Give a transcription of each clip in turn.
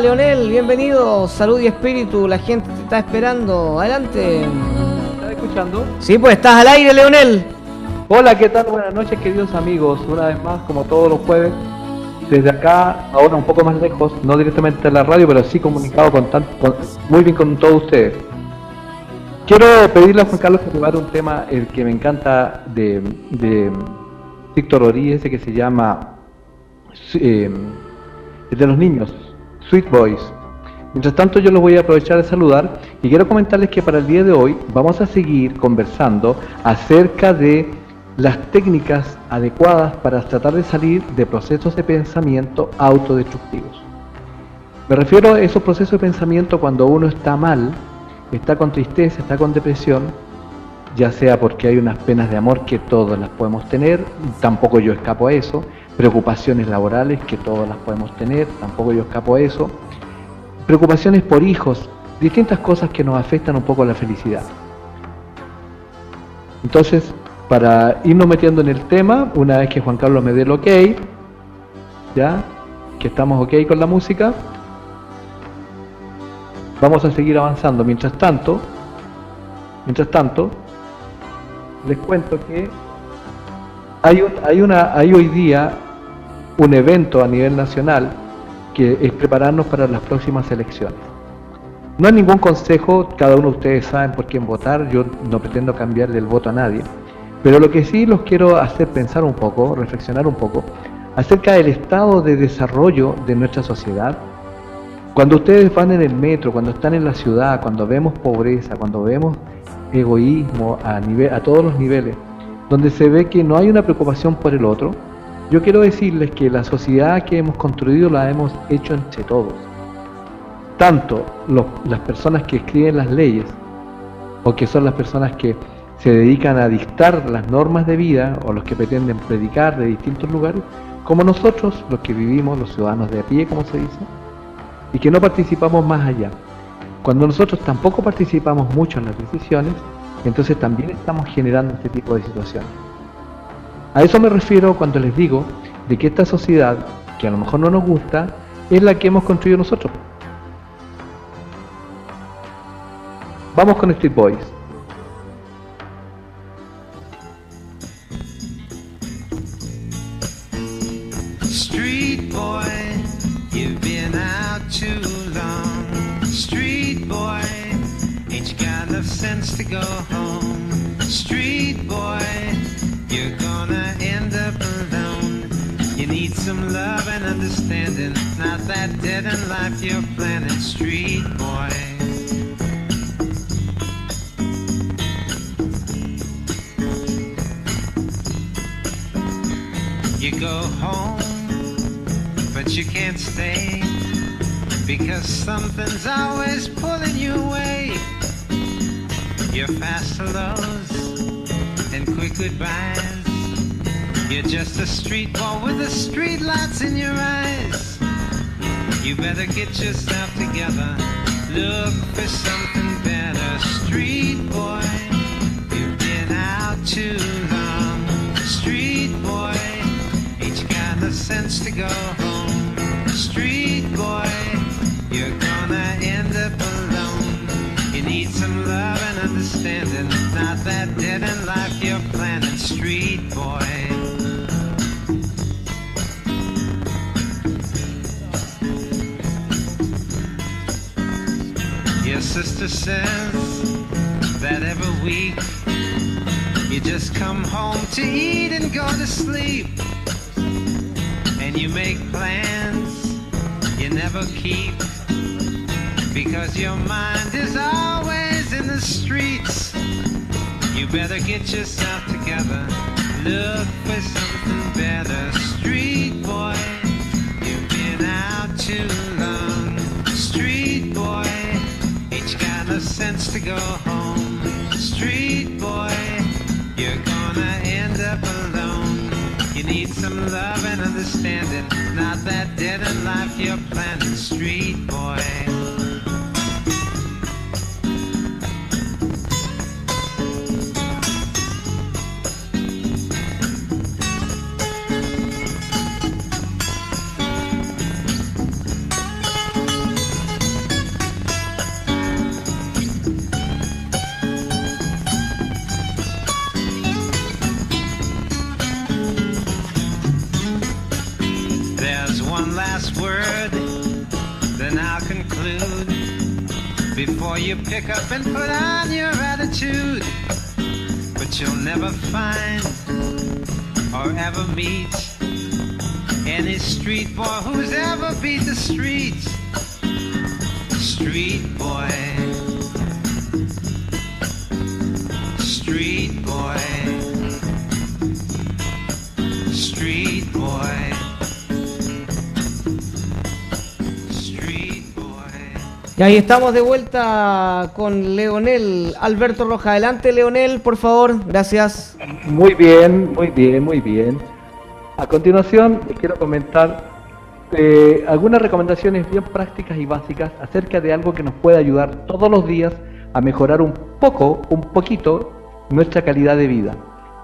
Leonel, bienvenido, salud y espíritu, la gente te está esperando, adelante. ¿Estás escuchando? Sí, pues estás al aire, Leonel. Hola, ¿qué tal? Buenas noches, queridos amigos. Una vez más, como todos los jueves, desde acá, ahora un poco más lejos, no directamente en la radio, pero sí comunicado con, tan, muy bien con todos ustedes. Quiero pedirle a Juan Carlos que prepare un tema el que me encanta de, de Víctor Orí, ese que se llama eh, el de los niños, Sweet Boys. Mientras tanto yo los voy a aprovechar de saludar y quiero comentarles que para el día de hoy vamos a seguir conversando acerca de las técnicas adecuadas para tratar de salir de procesos de pensamiento autodestructivos. Me refiero a esos procesos de pensamiento cuando uno está mal, está con tristeza, está con depresión, ya sea porque hay unas penas de amor que todos las podemos tener, tampoco yo escapo a eso, preocupaciones laborales que todas las podemos tener, tampoco yo escapo a eso, preocupaciones por hijos, distintas cosas que nos afectan un poco la felicidad. Entonces, para irnos metiendo en el tema, una vez que Juan Carlos me dé el ok, ya, que estamos ok con la música, vamos a seguir avanzando. Mientras tanto, mientras tanto, les cuento que hay, hoy día un evento a nivel nacional que es prepararnos para las próximas elecciones. No hay ningún consejo, cada uno de ustedes saben por quién votar, yo no pretendo cambiar el voto a nadie, pero lo que sí los quiero hacer pensar un poco, reflexionar un poco, acerca del estado de desarrollo de nuestra sociedad. Cuando ustedes van en el metro, cuando están en la ciudad, cuando vemos pobreza, cuando vemos egoísmo a, nivel, a todos los niveles, donde se ve que no hay una preocupación por el otro, yo quiero decirles que la sociedad que hemos construido la hemos hecho entre todos. Tanto las personas que escriben las leyes, o que son las personas que se dedican a dictar las normas de vida, o los que pretenden predicar de distintos lugares, como nosotros, los que vivimos, los ciudadanos de a pie, como se dice, y que no participamos más allá. Cuando nosotros tampoco participamos mucho en las decisiones, entonces también estamos generando este tipo de situaciones. A eso me refiero cuando les digo de que esta sociedad, que a lo mejor no nos gusta, es la que hemos construido nosotros. Vamos con Street Boys. Street boy, you've been out too long. Street boy, sense to go home? Street boy, you're gonna end up alone. You need some love and understanding, not that dead in life you're planning. Street boy. You go home, but you can't stay because something's always pulling you away. Your fast hellos and quick goodbyes. You're just a street boy with the street lights in your eyes. You better get yourself together. Look for something better, street boy. You've been out too long, street boy. Ain't you got the sense to go home, street boy? And not that dead in life you're planning, street boy. Your sister says that every week you just come home to eat and go to sleep. And you make plans you never keep. Because your mind is always in the streets. You better get yourself together. Look for something better. Street boy, you've been out too long. Street boy, ain't you got no sense to go home. Street boy, you're gonna end up alone. You need some love and understanding, not that dead in life you're planning. Street boy. You pick up and put on your attitude. But you'll never find or ever meet any street boy who's ever beat the streets. Street boy. Y ahí estamos de vuelta con Leonel Alberto Roja. Adelante, Leonel, por favor. Gracias. Muy bien, muy bien, muy bien. A continuación, quiero comentar eh, algunas recomendaciones bien prácticas y básicas acerca de algo que nos puede ayudar todos los días a mejorar un poco, un poquito, nuestra calidad de vida.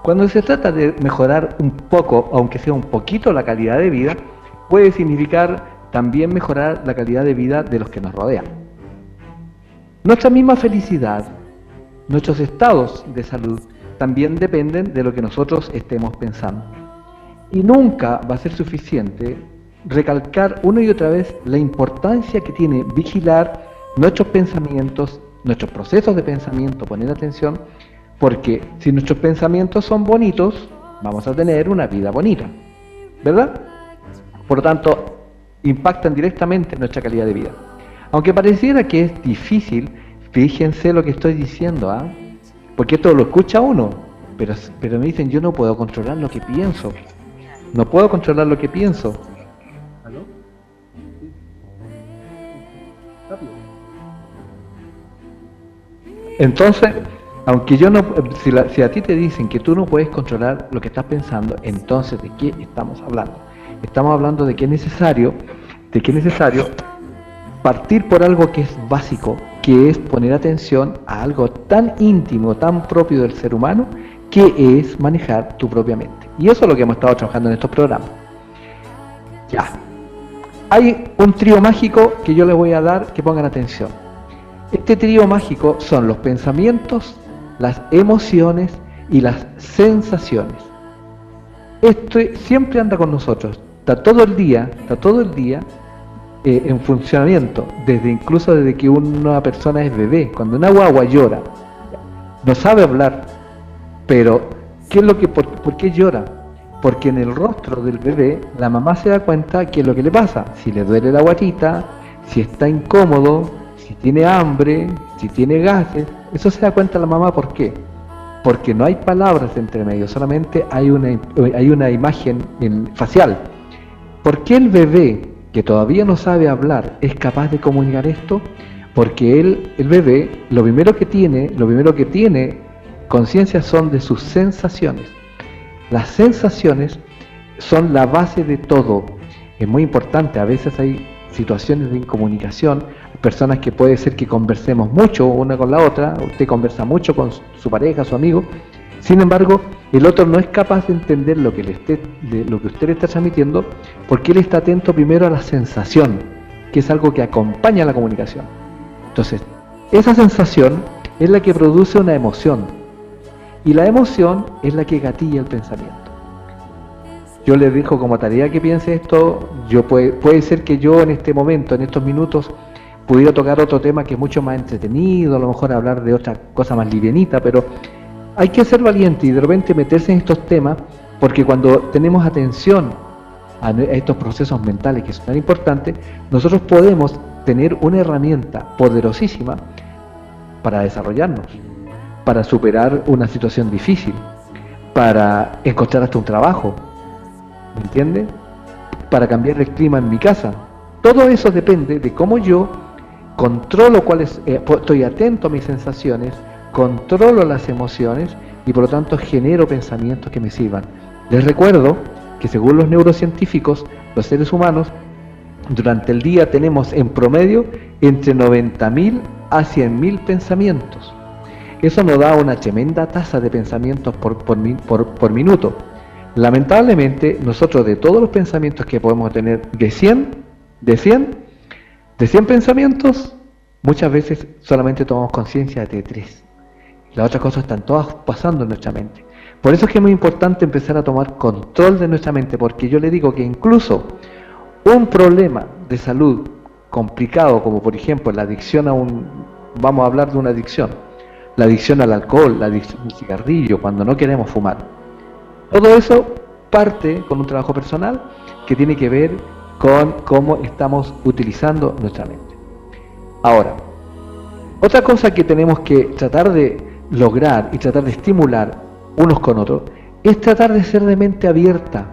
Cuando se trata de mejorar un poco, aunque sea un poquito la calidad de vida, puede significar también mejorar la calidad de vida de los que nos rodean. Nuestra misma felicidad, nuestros estados de salud, también dependen de lo que nosotros estemos pensando. Y nunca va a ser suficiente recalcar una y otra vez la importancia que tiene vigilar nuestros pensamientos, nuestros procesos de pensamiento, poner atención, porque si nuestros pensamientos son bonitos, vamos a tener una vida bonita, ¿verdad? Por lo tanto, impactan directamente en nuestra calidad de vida. Aunque pareciera que es difícil, fíjense lo que estoy diciendo, ¿ah? Porque esto lo escucha uno, pero, pero me dicen, yo no puedo controlar lo que pienso. No puedo controlar lo que pienso. ¿Aló? Entonces, aunque yo no, si, la- si a ti te dicen que tú no puedes controlar lo que estás pensando, entonces ¿de qué estamos hablando? Estamos hablando de que es necesario, de que es necesario partir por algo que es básico, que es poner atención a algo tan íntimo, tan propio del ser humano, que es manejar tu propia mente. Y eso es lo que hemos estado trabajando en estos programas. Ya. Hay un trío mágico que yo les voy a dar que pongan atención. Este trío mágico son los pensamientos, las emociones y las sensaciones. Esto siempre anda con nosotros, está todo el día, está todo el día eh, en funcionamiento, desde incluso desde que una persona es bebé, cuando una guagua llora, no sabe hablar, pero ¿qué es lo que por, por qué llora? Porque en el rostro del bebé la mamá se da cuenta qué es lo que le pasa, si le duele la guatita, si está incómodo, si tiene hambre, si tiene gases, eso se da cuenta la mamá ¿por qué? Porque no hay palabras entre medio, solamente hay una, hay una imagen en- facial. ¿Por qué el bebé que todavía no sabe hablar es capaz de comunicar esto? Porque él, el bebé, lo primero que tiene, lo primero que tiene conciencia son de sus sensaciones. Las sensaciones son la base de todo. Es muy importante, a veces hay situaciones de incomunicación, personas que puede ser que conversemos mucho una con la otra, usted conversa mucho con su- su pareja, su amigo, sin embargo, el otro no es capaz de entender lo que, le usted le está transmitiendo porque él está atento primero a la sensación, que es algo que acompaña la comunicación. Entonces, esa sensación es la que produce una emoción y la emoción es la que gatilla el pensamiento. Yo les dejo como tarea que piense esto, yo puede, puede ser que yo en este momento, en estos minutos, pudiera tocar otro tema que es mucho más entretenido, a lo mejor hablar de otra cosa más livianita, pero hay que ser valiente y de repente meterse en estos temas, porque cuando tenemos atención a estos procesos mentales que son tan importantes, nosotros podemos tener una herramienta poderosísima para desarrollarnos, para superar una situación difícil, para encontrar hasta un trabajo, ¿me entiende? Para cambiar el clima en mi casa. Todo eso depende de cómo yo controlo cuáles, eh, estoy atento a mis sensaciones, controlo las emociones y por lo tanto genero pensamientos que me sirvan. Les recuerdo que según los neurocientíficos, los seres humanos durante el día tenemos en promedio entre 90.000 a 100.000 pensamientos. Eso nos da una tremenda tasa de pensamientos por, por, mi- por- por minuto. Lamentablemente, nosotros de todos los pensamientos que podemos tener, de 100, de 100, de 100 pensamientos, muchas veces solamente tomamos conciencia de 3. Las otras cosas están todas pasando en nuestra mente. Por eso es que es muy importante empezar a tomar control de nuestra mente, porque yo le digo que incluso un problema de salud complicado, como por ejemplo la adicción a un, vamos a hablar de una adicción. La adicción al alcohol, la adicción al cigarrillo, cuando no queremos fumar. Todo eso parte con un trabajo personal que tiene que ver con cómo estamos utilizando nuestra mente. Ahora, otra cosa que tenemos que tratar de lograr y tratar de estimular unos con otros es tratar de ser de mente abierta.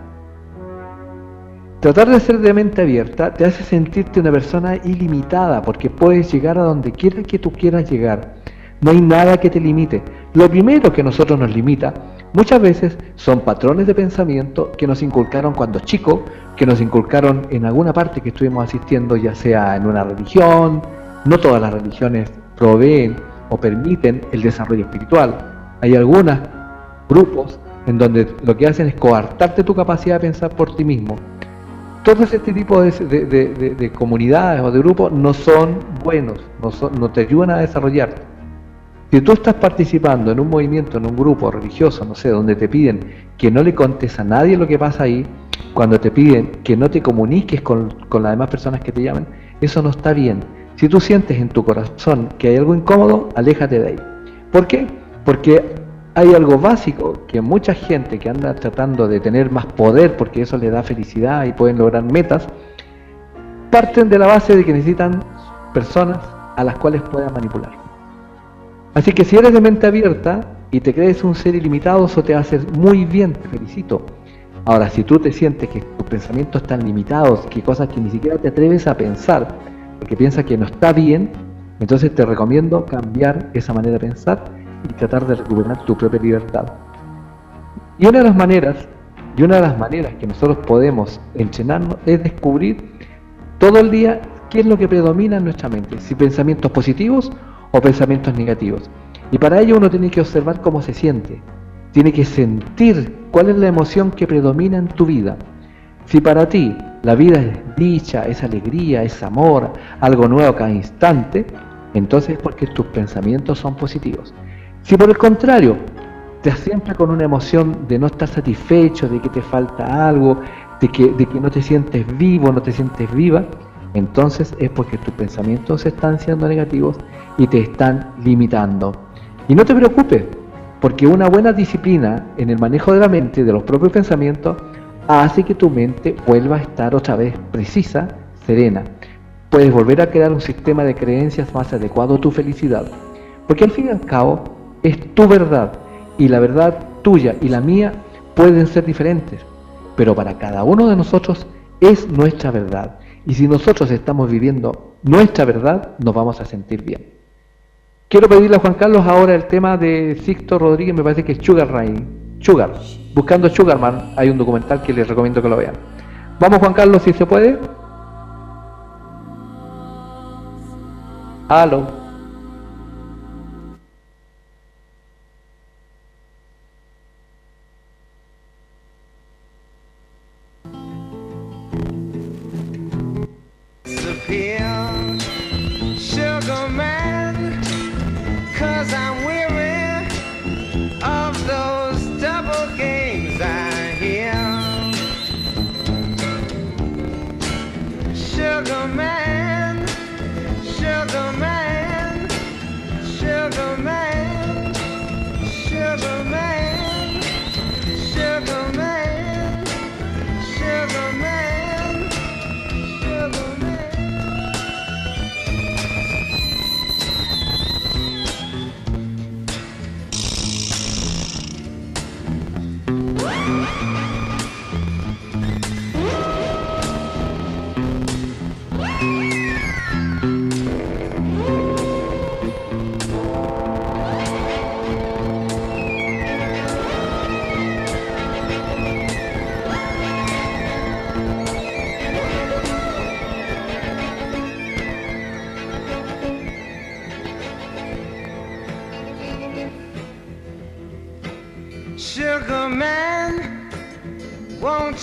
Tratar de ser de mente abierta te hace sentirte una persona ilimitada porque puedes llegar a donde quiera que tú quieras llegar. No hay nada que te limite. Lo primero que nosotros nos limita muchas veces son patrones de pensamiento que nos inculcaron cuando chicos, que nos inculcaron en alguna parte que estuvimos asistiendo, ya sea en una religión, no todas las religiones proveen o permiten el desarrollo espiritual. Hay algunos grupos en donde lo que hacen es coartarte tu capacidad de pensar por ti mismo. Todos este tipo de, comunidades o de grupos no son buenos, no, no te ayudan a desarrollarte. Si tú estás participando en un movimiento, en un grupo religioso, no sé, donde te piden que no le contes a nadie lo que pasa ahí, cuando te piden que no te comuniques con, con las demás personas que te llaman, eso no está bien. Si tú sientes en tu corazón que hay algo incómodo, aléjate de ahí. ¿Por qué? Porque hay algo básico que mucha gente que anda tratando de tener más poder porque eso le da felicidad y pueden lograr metas, parten de la base de que necesitan personas a las cuales puedan manipular. Así que si eres de mente abierta y te crees un ser ilimitado, eso te hacer muy bien, te felicito. Ahora, si tú te sientes que tus pensamientos están limitados, que cosas que ni siquiera te atreves a pensar, porque piensa que no está bien, entonces te recomiendo cambiar esa manera de pensar y tratar de recuperar tu propia libertad. Y una de las maneras, y una de las maneras que nosotros podemos entrenarnos es descubrir todo el día qué es lo que predomina en nuestra mente, si pensamientos positivos o pensamientos negativos. Y para ello uno tiene que observar cómo se siente, tiene que sentir cuál es la emoción que predomina en tu vida. Si para ti la vida es dicha, es alegría, es amor, algo nuevo cada instante, entonces es porque tus pensamientos son positivos. Si por el contrario, te siempre con una emoción de no estar satisfecho, de que te falta algo, de que, de que no te sientes vivo, no te sientes viva, entonces es porque tus pensamientos están siendo negativos y te están limitando. Y no te preocupes, porque una buena disciplina en el manejo de la mente, de los propios pensamientos, hace que tu mente vuelva a estar otra vez precisa, serena. Puedes volver a crear un sistema de creencias más adecuado a tu felicidad. Porque al fin y al cabo es tu verdad y la verdad tuya y la mía pueden ser diferentes. Pero para cada uno de nosotros es nuestra verdad. Y si nosotros estamos viviendo nuestra verdad, nos vamos a sentir bien. Quiero pedirle a Juan Carlos ahora el tema de Sixto Rodríguez, me parece que es Sugar Rain. Sugar. Buscando Sugarman, hay un documental que les recomiendo que lo vean. Vamos Juan Carlos, si se puede. Aló.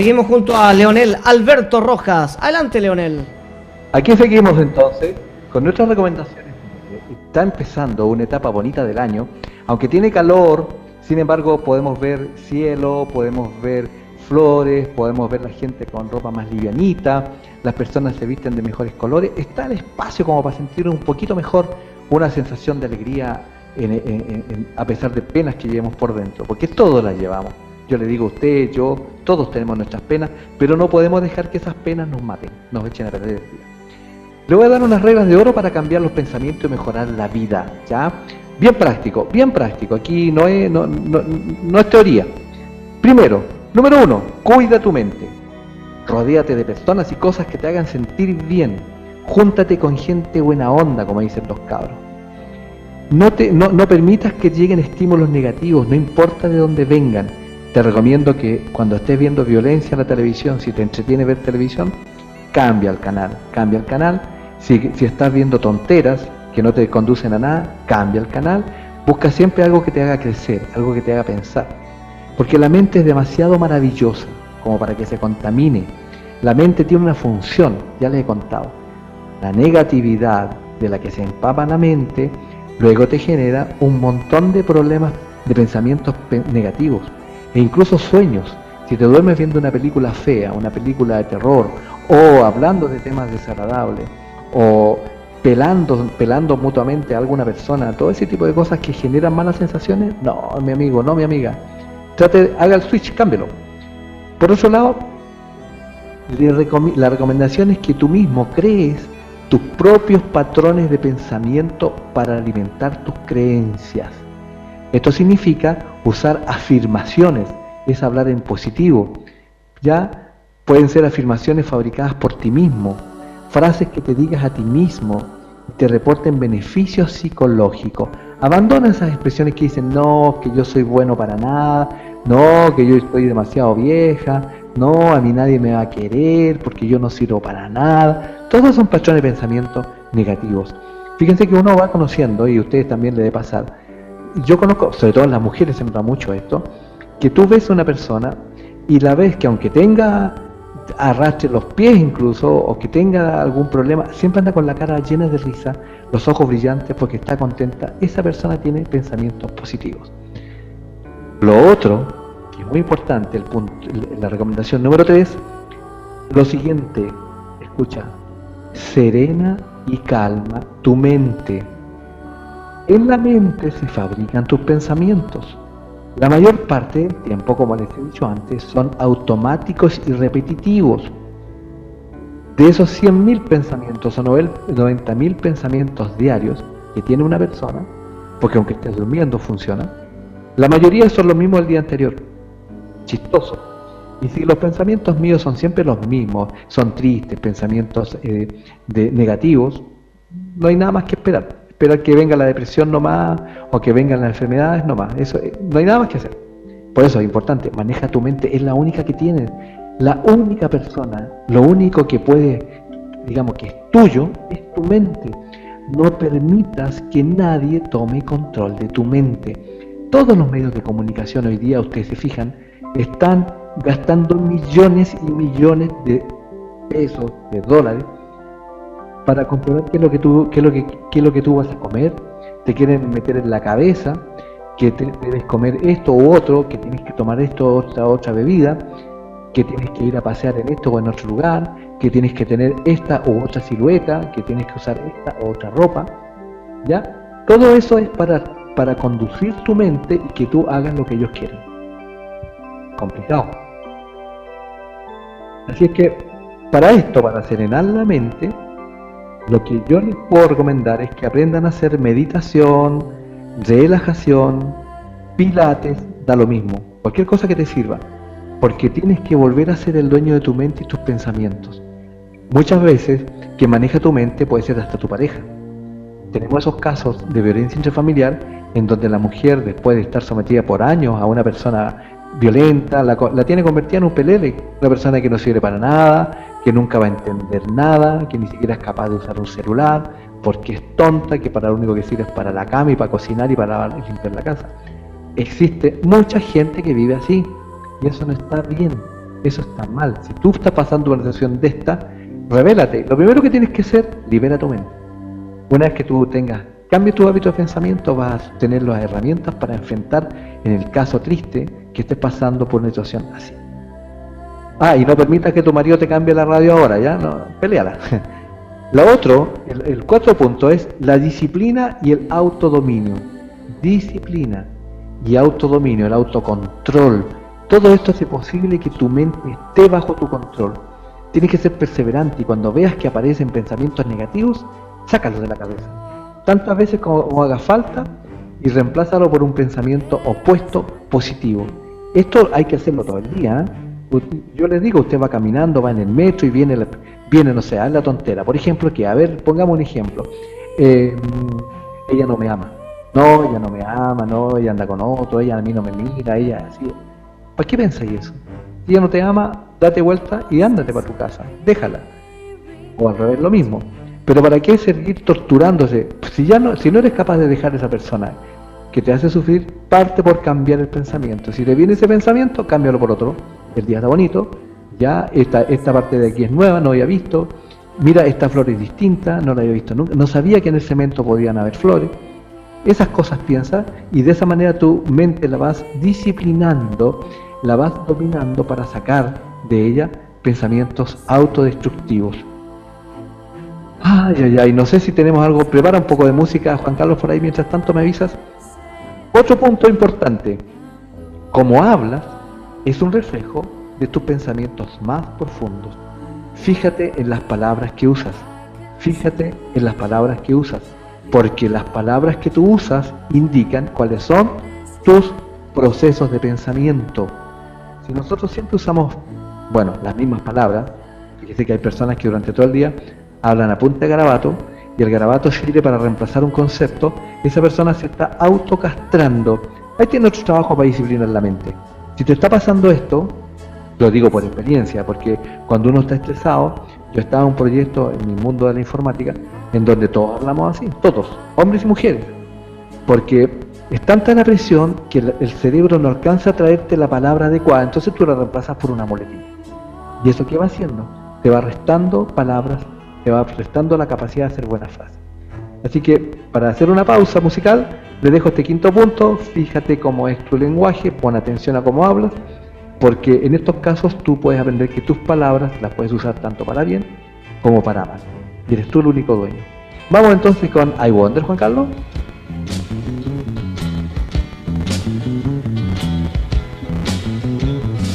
Seguimos junto a Leonel Alberto Rojas. Adelante, Leonel. Aquí seguimos entonces con nuestras recomendaciones. Está empezando una etapa bonita del año, aunque tiene calor, sin embargo podemos ver cielo, podemos ver flores, podemos ver la gente con ropa más livianita, las personas se visten de mejores colores, está el espacio como para sentir un poquito mejor una sensación de alegría en- a pesar de penas que llevemos por dentro, porque todos las llevamos. Yo le digo a usted, yo, todos tenemos nuestras penas, pero no podemos dejar que esas penas nos maten, nos echen a perder el día. Le voy a dar unas reglas de oro para cambiar los pensamientos y mejorar la vida, ¿ya? Bien práctico, bien práctico. Aquí no es, no, no- no es teoría. Primero, número uno, cuida tu mente. Rodéate de personas y cosas que te hagan sentir bien. Júntate con gente buena onda, como dicen los cabros. No, te, no, no permitas que lleguen estímulos negativos, no importa de dónde vengan. Te recomiendo que cuando estés viendo violencia en la televisión, si te entretiene ver televisión, cambia el canal, cambia el canal. Si, si estás viendo tonteras que no te conducen a nada, cambia el canal. Busca siempre algo que te haga crecer, algo que te haga pensar. Porque la mente es demasiado maravillosa como para que se contamine. La mente tiene una función, ya les he contado. La negatividad de la que se empapa la mente luego te genera un montón de problemas de pensamientos pe- negativos e incluso sueños. Si te duermes viendo una película fea, una película de terror o hablando de temas desagradables o pelando, pelando mutuamente a alguna persona, todo ese tipo de cosas que generan malas sensaciones, no, mi amigo, no, mi amiga. Trate, haga el switch, cámbialo. Por otro lado, la recomendación es que tú mismo crees tus propios patrones de pensamiento para alimentar tus creencias. Esto significa usar afirmaciones, es hablar en positivo. Ya pueden ser afirmaciones fabricadas por ti mismo, frases que te digas a ti mismo y te reporten beneficios psicológicos. Abandona esas expresiones que dicen, no, que yo soy bueno para nada, no, que yo estoy demasiado vieja, no, a mí nadie me va a querer porque yo no sirvo para nada. Todos son patrones de pensamiento negativos. Fíjense que uno va conociendo, y a ustedes también le debe pasar, yo conozco, sobre todo en las mujeres se nota mucho esto, que tú ves a una persona y la ves que aunque tenga arrastre los pies incluso o que tenga algún problema, siempre anda con la cara llena de risa, los ojos brillantes porque está contenta, esa persona tiene pensamientos positivos. Lo otro, que es muy importante, el punto, la recomendación número 3, lo siguiente, escucha, serena y calma tu mente. En la mente se fabrican tus pensamientos. La mayor parte del tiempo, como les he dicho antes, son automáticos y repetitivos. De esos 100.000 pensamientos o 90.000 pensamientos diarios que tiene una persona, porque aunque estés durmiendo funciona, la mayoría son los mismos del día anterior. Chistoso. Y si los pensamientos míos son siempre los mismos, son tristes, pensamientos eh, de negativos, no hay nada más que esperar. Esperar que venga la depresión nomás o que vengan las enfermedades nomás. Eso, eh, no hay nada más que hacer. Por eso es importante, maneja tu mente, es la única que tienes. La única persona, lo único que puede, digamos que es tuyo, es tu mente. No permitas que nadie tome control de tu mente. Todos los medios de comunicación hoy día, ustedes se fijan, están gastando millones y millones de pesos, de dólares, para comprobar qué es lo que tú, qué es lo que, qué es lo que tú vas a comer. Te quieren meter en la cabeza que te, debes comer esto u otro, que tienes que tomar esto otra otra bebida, que tienes que ir a pasear en esto o en otro lugar, que tienes que tener esta u otra silueta, que tienes que usar esta u otra ropa. ¿Ya? Todo eso es para, para conducir tu mente y que tú hagas lo que ellos quieren. Complicado. Así es que para esto, para serenar la mente, Lo que yo les puedo recomendar es que aprendan a hacer meditación, relajación, pilates, da lo mismo, cualquier cosa que te sirva, porque tienes que volver a ser el dueño de tu mente y tus pensamientos. Muchas veces que maneja tu mente puede ser hasta tu pareja. Tenemos esos casos de violencia intrafamiliar en donde la mujer, después de estar sometida por años a una persona violenta, la, la tiene convertida en un pelele, una persona que no sirve para nada, que nunca va a entender nada, que ni siquiera es capaz de usar un celular, porque es tonta, que para lo único que sirve es para la cama y para cocinar y para limpiar la casa. Existe mucha gente que vive así y eso no está bien, eso está mal. Si tú estás pasando una situación de esta, revélate. Lo primero que tienes que hacer, libera tu mente. Una vez que tú tengas, cambie tu hábito de pensamiento, vas a tener las herramientas para enfrentar en el caso triste que estés pasando por una situación así. Ah, y no permitas que tu marido te cambie la radio ahora, ¿ya? No, peleala. Lo otro, el, el cuarto punto es la disciplina y el autodominio. Disciplina y autodominio, el autocontrol. Todo esto hace posible que tu mente esté bajo tu control. Tienes que ser perseverante y cuando veas que aparecen pensamientos negativos, sácalos de la cabeza. Tantas veces como, como haga falta y reemplázalo por un pensamiento opuesto positivo. Esto hay que hacerlo todo el día. ¿eh? Ut- Yo les digo, usted va caminando, va en el metro y viene, viene no sé, haz la tontera. Por ejemplo, que, a ver, pongamos un ejemplo. Eh, ella no me ama. No, ella no me ama, no, ella anda con otro, ella a mí no me mira, ella así. ¿Para qué pensáis eso? Si ella no te ama, date vuelta y ándate para tu casa. Déjala. O al revés, lo mismo. Pero ¿para qué seguir torturándose? Si ya no, si no eres capaz de dejar a esa persona que te hace sufrir, parte por cambiar el pensamiento. Si te viene ese pensamiento, cámbialo por otro. El día está bonito, ya esta, esta parte de aquí es nueva, no había visto. Mira, esta flor es distinta, no la había visto nunca. No sabía que en el cemento podían haber flores. Esas cosas piensa y de esa manera tu mente la vas disciplinando, la vas dominando para sacar de ella pensamientos autodestructivos. Ay, ay, ay, no sé si tenemos algo, prepara un poco de música, Juan Carlos, por ahí, mientras tanto me avisas. Otro punto importante, como hablas, es un reflejo de tus pensamientos más profundos. Fíjate en las palabras que usas, fíjate en las palabras que usas, porque las palabras que tú usas indican cuáles son tus procesos de pensamiento. Si nosotros siempre usamos, bueno, las mismas palabras, fíjese que hay personas que durante todo el día hablan a punta de garabato y el garabato sirve para reemplazar un concepto, esa persona se está autocastrando. Ahí tiene otro trabajo para disciplinar la mente. Si te está pasando esto, lo digo por experiencia, porque cuando uno está estresado, yo estaba en un proyecto en mi mundo de la informática, en donde todos hablamos así, todos, hombres y mujeres, porque es tanta la presión que el, cerebro no alcanza a traerte la palabra adecuada, entonces tú la reemplazas por una muletilla. ¿Y eso qué va haciendo? Te va restando palabras, te va restando la capacidad de hacer buenas frases. Así que para hacer una pausa musical, le dejo este quinto punto, fíjate cómo es tu lenguaje, pon atención a cómo hablas, porque en estos casos tú puedes aprender que tus palabras las puedes usar tanto para bien como para mal. Y eres tú el único dueño. Vamos entonces con I Wonder, Juan Carlos.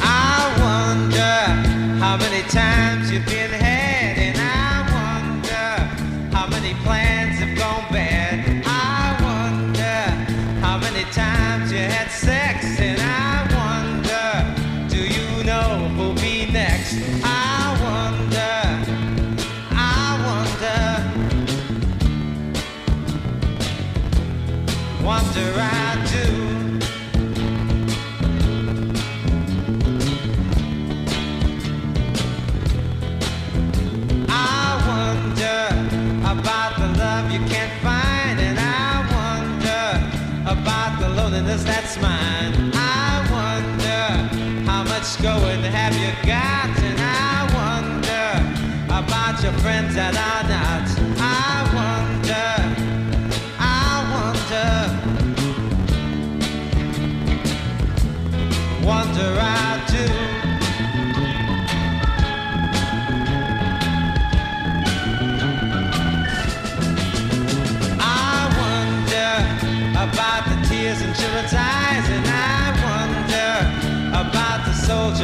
I wonder how many times you've been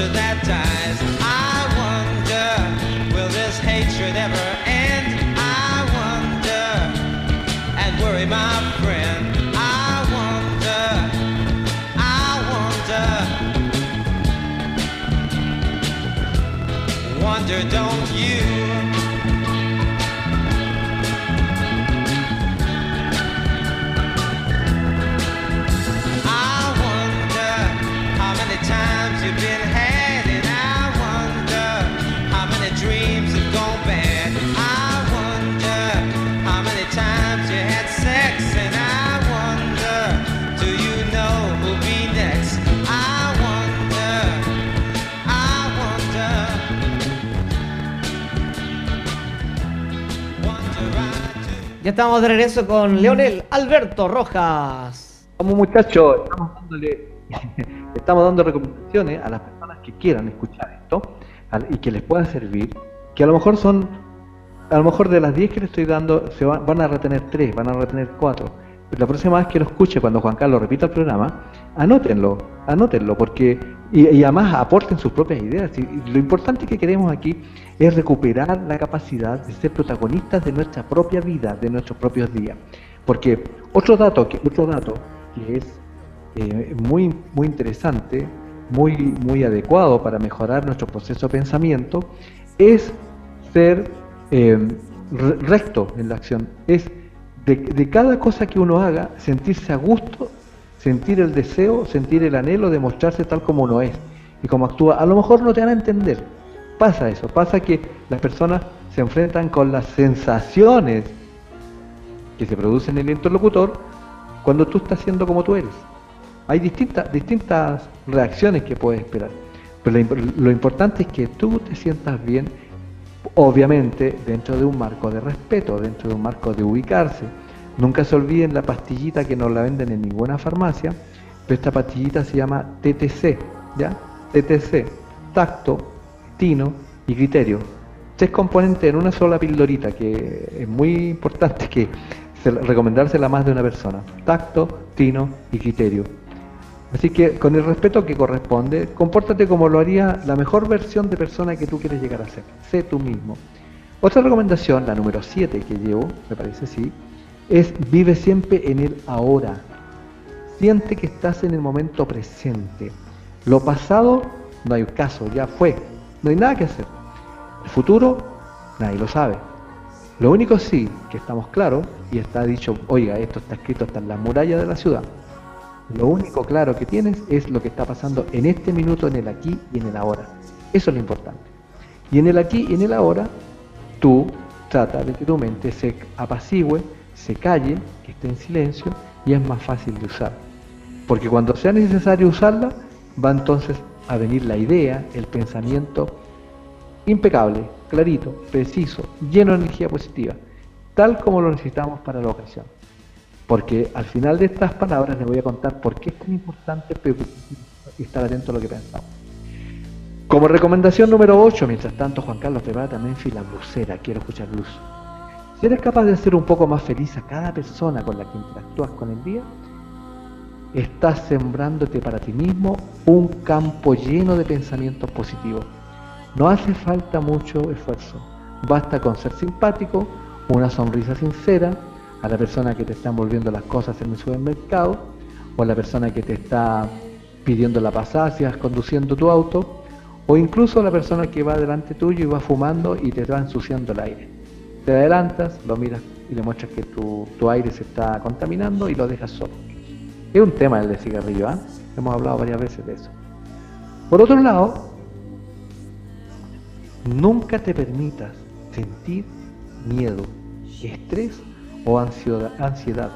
culture that dies. I wonder, will this hatred ever end? I wonder, and worry my friend. I wonder, I wonder. Wonder, don't Ya estamos de regreso con Leonel Alberto Rojas. Como muchachos, estamos dándole, estamos dando recomendaciones a las personas que quieran escuchar esto y que les pueda servir, que a lo mejor son, a lo mejor de las 10 que le estoy dando, se van, van a retener 3, van a retener 4. La próxima vez que lo escuche, cuando Juan Carlos repita el programa, anótenlo, anótenlo, porque, y, además aporten sus propias ideas. Y, lo importante que queremos aquí es recuperar la capacidad de ser protagonistas de nuestra propia vida, de nuestros propios días. Porque otro dato que, otro dato que es eh, muy, muy interesante, muy, muy adecuado para mejorar nuestro proceso de pensamiento, es ser eh, re- recto en la acción. De, cada cosa que uno haga, sentirse a gusto, sentir el deseo, sentir el anhelo de mostrarse tal como uno es y como actúa. A lo mejor no te van a entender. Pasa eso, pasa que las personas se enfrentan con las sensaciones que se producen en el interlocutor cuando tú estás siendo como tú eres. Hay distintas, distintas reacciones que puedes esperar, pero lo importante es que tú te sientas bien, obviamente dentro de un marco de respeto, dentro de un marco de ubicarse. Nunca se olviden la pastillita que no la venden en ninguna farmacia, pero esta pastillita se llama TTC, ¿ya? TTC, tacto, tino y criterio. Tres componentes en una sola pildorita que es muy importante que se- recomendársela más de una persona. Tacto, tino y criterio. Así que con el respeto que corresponde, compórtate como lo haría la mejor versión de persona que tú quieres llegar a ser. Sé tú mismo. Otra recomendación, la número 7 que llevo, me parece sí, es vive siempre en el ahora. Siente que estás en el momento presente. Lo pasado no hay caso, ya fue. No hay nada que hacer. El futuro nadie lo sabe. Lo único sí que estamos claros, y está dicho, oiga, esto está escrito hasta en la muralla de la ciudad. Lo único claro que tienes es lo que está pasando en este minuto, en el aquí y en el ahora. Eso es lo importante. Y en el aquí y en el ahora, tú trata de que tu mente se apacigüe, se calle, que esté en silencio y es más fácil de usar. Porque cuando sea necesario usarla, va entonces a venir la idea, el pensamiento impecable, clarito, preciso, lleno de energía positiva, tal como lo necesitamos para la ocasión. Porque al final de estas palabras les voy a contar por qué es tan importante estar atento a lo que pensamos. Como recomendación número 8, mientras tanto Juan Carlos prepara también fila blusera, quiero escuchar luz. Si eres capaz de hacer un poco más feliz a cada persona con la que interactúas con el día, estás sembrándote para ti mismo un campo lleno de pensamientos positivos. No hace falta mucho esfuerzo, basta con ser simpático, una sonrisa sincera a la persona que te está envolviendo las cosas en el supermercado o a la persona que te está pidiendo la pasada si vas conduciendo tu auto o incluso a la persona que va delante tuyo y va fumando y te va ensuciando el aire. Te adelantas, lo miras y le muestras que tu, tu aire se está contaminando y lo dejas solo. Es un tema el de cigarrillo, ¿ah? Hemos hablado varias veces de eso. Por otro lado, nunca te permitas sentir miedo, estrés o ansiedad. Ansiedad.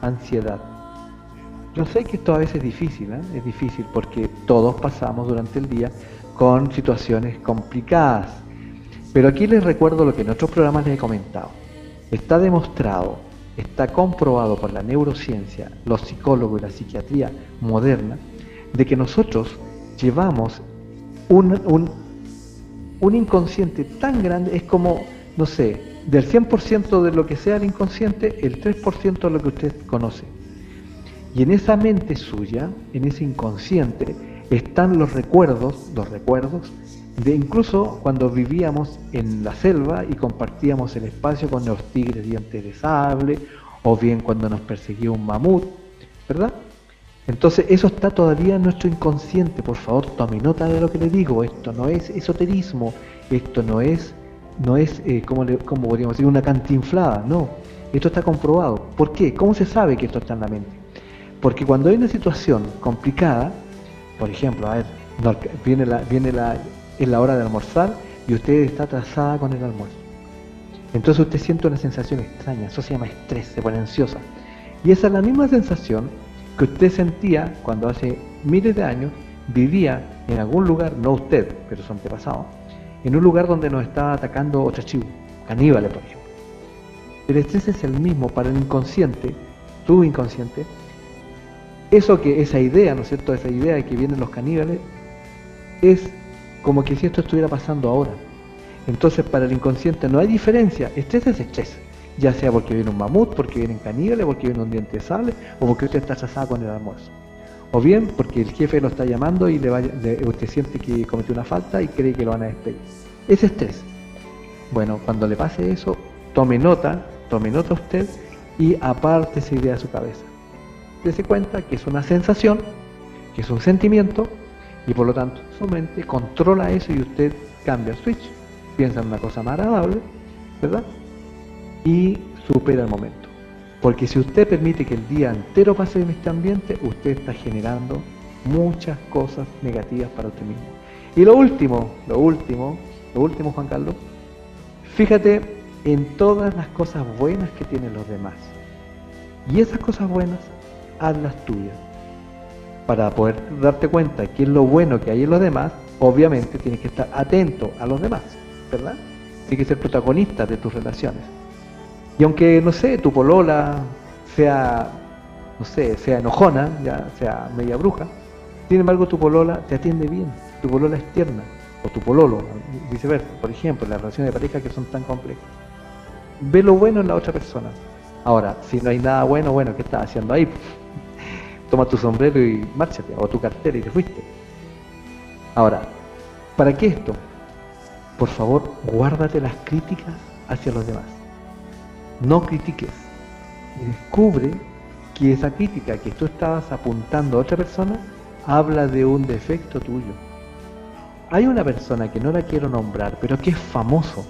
ansiedad. Yo sé que esto a veces es difícil, ¿eh? es difícil porque todos pasamos durante el día con situaciones complicadas. Pero aquí les recuerdo lo que en otros programas les he comentado. Está demostrado, está comprobado por la neurociencia, los psicólogos y la psiquiatría moderna, de que nosotros llevamos un, un, un inconsciente tan grande, es como, no sé, del 100% de lo que sea el inconsciente, el 3% de lo que usted conoce. Y en esa mente suya, en ese inconsciente, están los recuerdos, los recuerdos de incluso cuando vivíamos en la selva y compartíamos el espacio con los tigres dientes de sable, o bien cuando nos perseguía un mamut, ¿verdad? Entonces eso está todavía en nuestro inconsciente, por favor tome nota de lo que le digo, esto no es esoterismo, esto no es, no es eh, como, le, como podríamos decir, una cantinflada, no, esto está comprobado. ¿Por qué? ¿Cómo se sabe que esto está en la mente? Porque cuando hay una situación complicada, por ejemplo, a ver, viene, la, viene la, es la hora de almorzar y usted está atrasada con el almuerzo. Entonces usted siente una sensación extraña, eso se llama estrés, se pone ansiosa. Y esa es la misma sensación que usted sentía cuando hace miles de años vivía en algún lugar, no usted, pero su antepasado, en un lugar donde nos estaba atacando otra tribu, caníbales por ejemplo. El estrés es el mismo para el inconsciente, tu inconsciente. Eso que, esa idea, ¿no es cierto? Esa idea de que vienen los caníbales, es como que si esto estuviera pasando ahora. Entonces para el inconsciente no hay diferencia, estrés es estrés, ya sea porque viene un mamut, porque vienen caníbales, porque viene un diente sale, o porque usted está atrasado con el almuerzo. O bien porque el jefe lo está llamando y usted siente que cometió una falta y cree que lo van a despedir. Es estrés. Bueno, cuando le pase eso, tome nota, tome nota usted y aparte esa idea de su cabeza. Dese cuenta que es una sensación, que es un sentimiento y por lo tanto su mente controla eso y usted cambia el switch, piensa en una cosa más agradable, ¿verdad? Y supera el momento. Porque si usted permite que el día entero pase en este ambiente, usted está generando muchas cosas negativas para usted mismo. Y lo último, lo último, lo último Juan Carlos, fíjate en todas las cosas buenas que tienen los demás. Y esas cosas buenas, hazlas tuyas. Para poder darte cuenta qué es lo bueno que hay en los demás, obviamente tienes que estar atento a los demás, ¿verdad? Tienes que ser protagonista de tus relaciones. Y aunque, no sé, tu polola sea, no sé, sea enojona, ya sea media bruja, sin embargo tu polola te atiende bien, tu polola es tierna, o tu pololo, viceversa, por ejemplo, las relaciones de pareja que son tan complejas. Ve lo bueno en la otra persona. Ahora, si no hay nada bueno, bueno, ¿qué estás haciendo ahí? Toma tu sombrero y márchate, o tu cartera y te fuiste. Ahora, ¿para qué esto? Por favor, guárdate las críticas hacia los demás. No critiques. Y descubre que esa crítica que tú estabas apuntando a otra persona habla de un defecto tuyo. Hay una persona que no la quiero nombrar, pero que es famoso,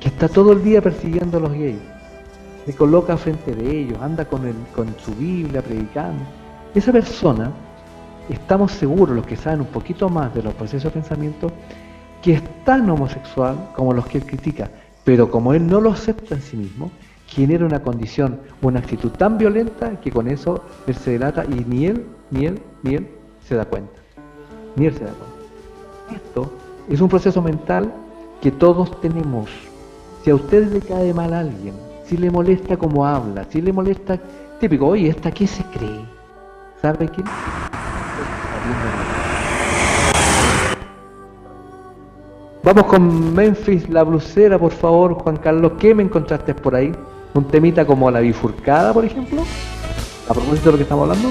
que está todo el día persiguiendo a los gays. Se coloca frente de ellos, anda con, el, con su Biblia predicando. Esa persona, estamos seguros, los que saben un poquito más de los procesos de pensamiento, que es tan homosexual como los que él critica, pero como él no lo acepta en sí mismo, genera una condición, una actitud tan violenta que con eso él se delata y ni él, ni él, ni él se da cuenta. Ni él se da cuenta. Esto es un proceso mental que todos tenemos. Si a usted le cae mal a alguien, si le molesta cómo habla, si le molesta, típico, oye, ¿esta qué se cree? ¿Sabe quién? Vamos con Memphis, la blusera, por favor, Juan Carlos. ¿Qué me encontraste por ahí? ¿Un temita como la bifurcada, por ejemplo? A propósito de lo que estamos hablando.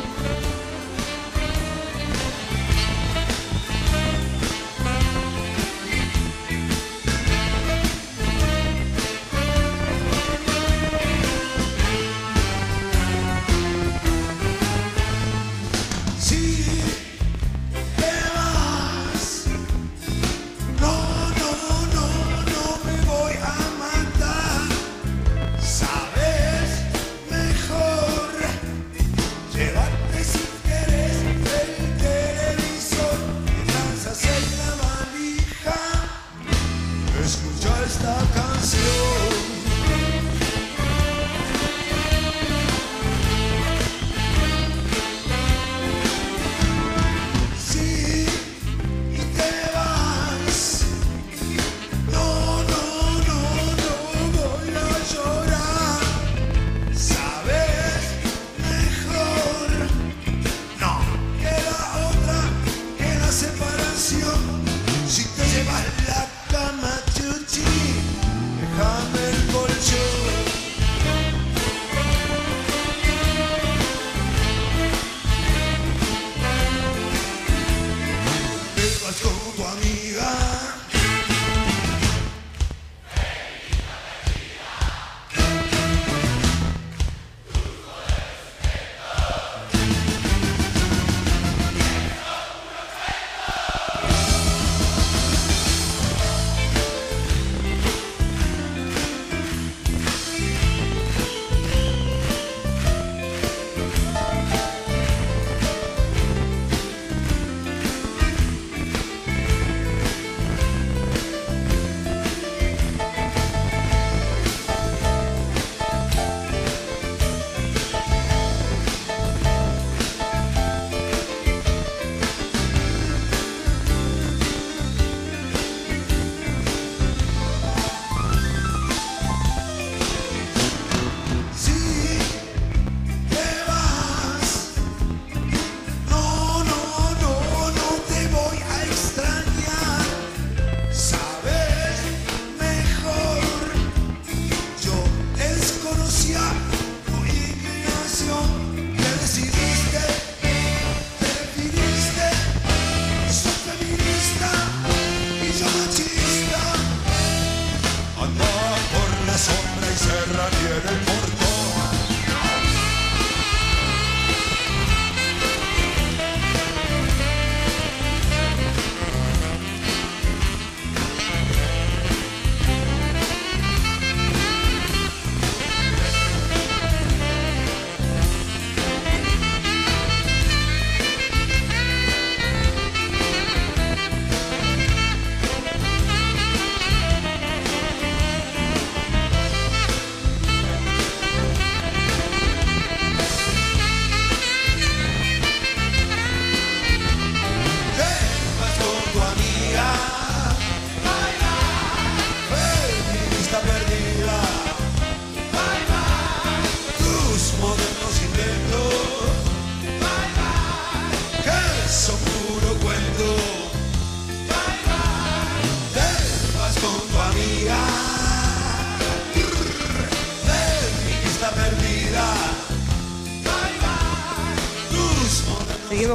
tua minha.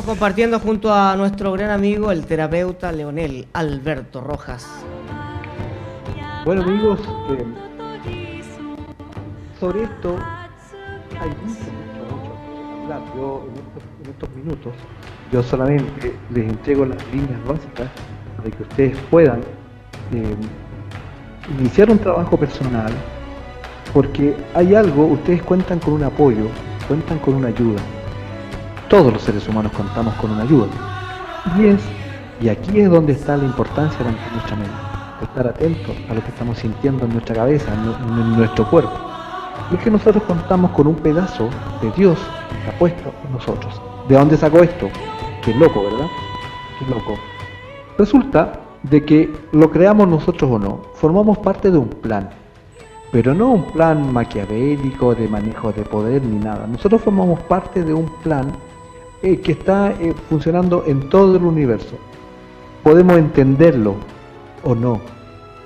Seguimos compartiendo junto a nuestro gran amigo, el terapeuta Leonel Alberto Rojas. Bueno amigos, eh, sobre esto hay mucho, mucho, mucho hablar. Yo en estos, en estos minutos, yo solamente les entrego las líneas básicas para que ustedes puedan eh, iniciar un trabajo personal, porque hay algo, ustedes cuentan con un apoyo, cuentan con una ayuda. Todos los seres humanos contamos con una ayuda. Y es, y aquí es donde está la importancia de nuestra mente, de estar atentos a lo que estamos sintiendo en nuestra cabeza, en, nu- en nuestro cuerpo. Y es que nosotros contamos con un pedazo de Dios que está puesto en nosotros. ¿De dónde sacó esto? Qué loco, ¿verdad? Qué loco. Resulta de que lo creamos nosotros o no, formamos parte de un plan. Pero no un plan maquiavélico de manejo de poder ni nada. Nosotros formamos parte de un plan eh, que está eh, funcionando en todo el universo. Podemos entenderlo o no.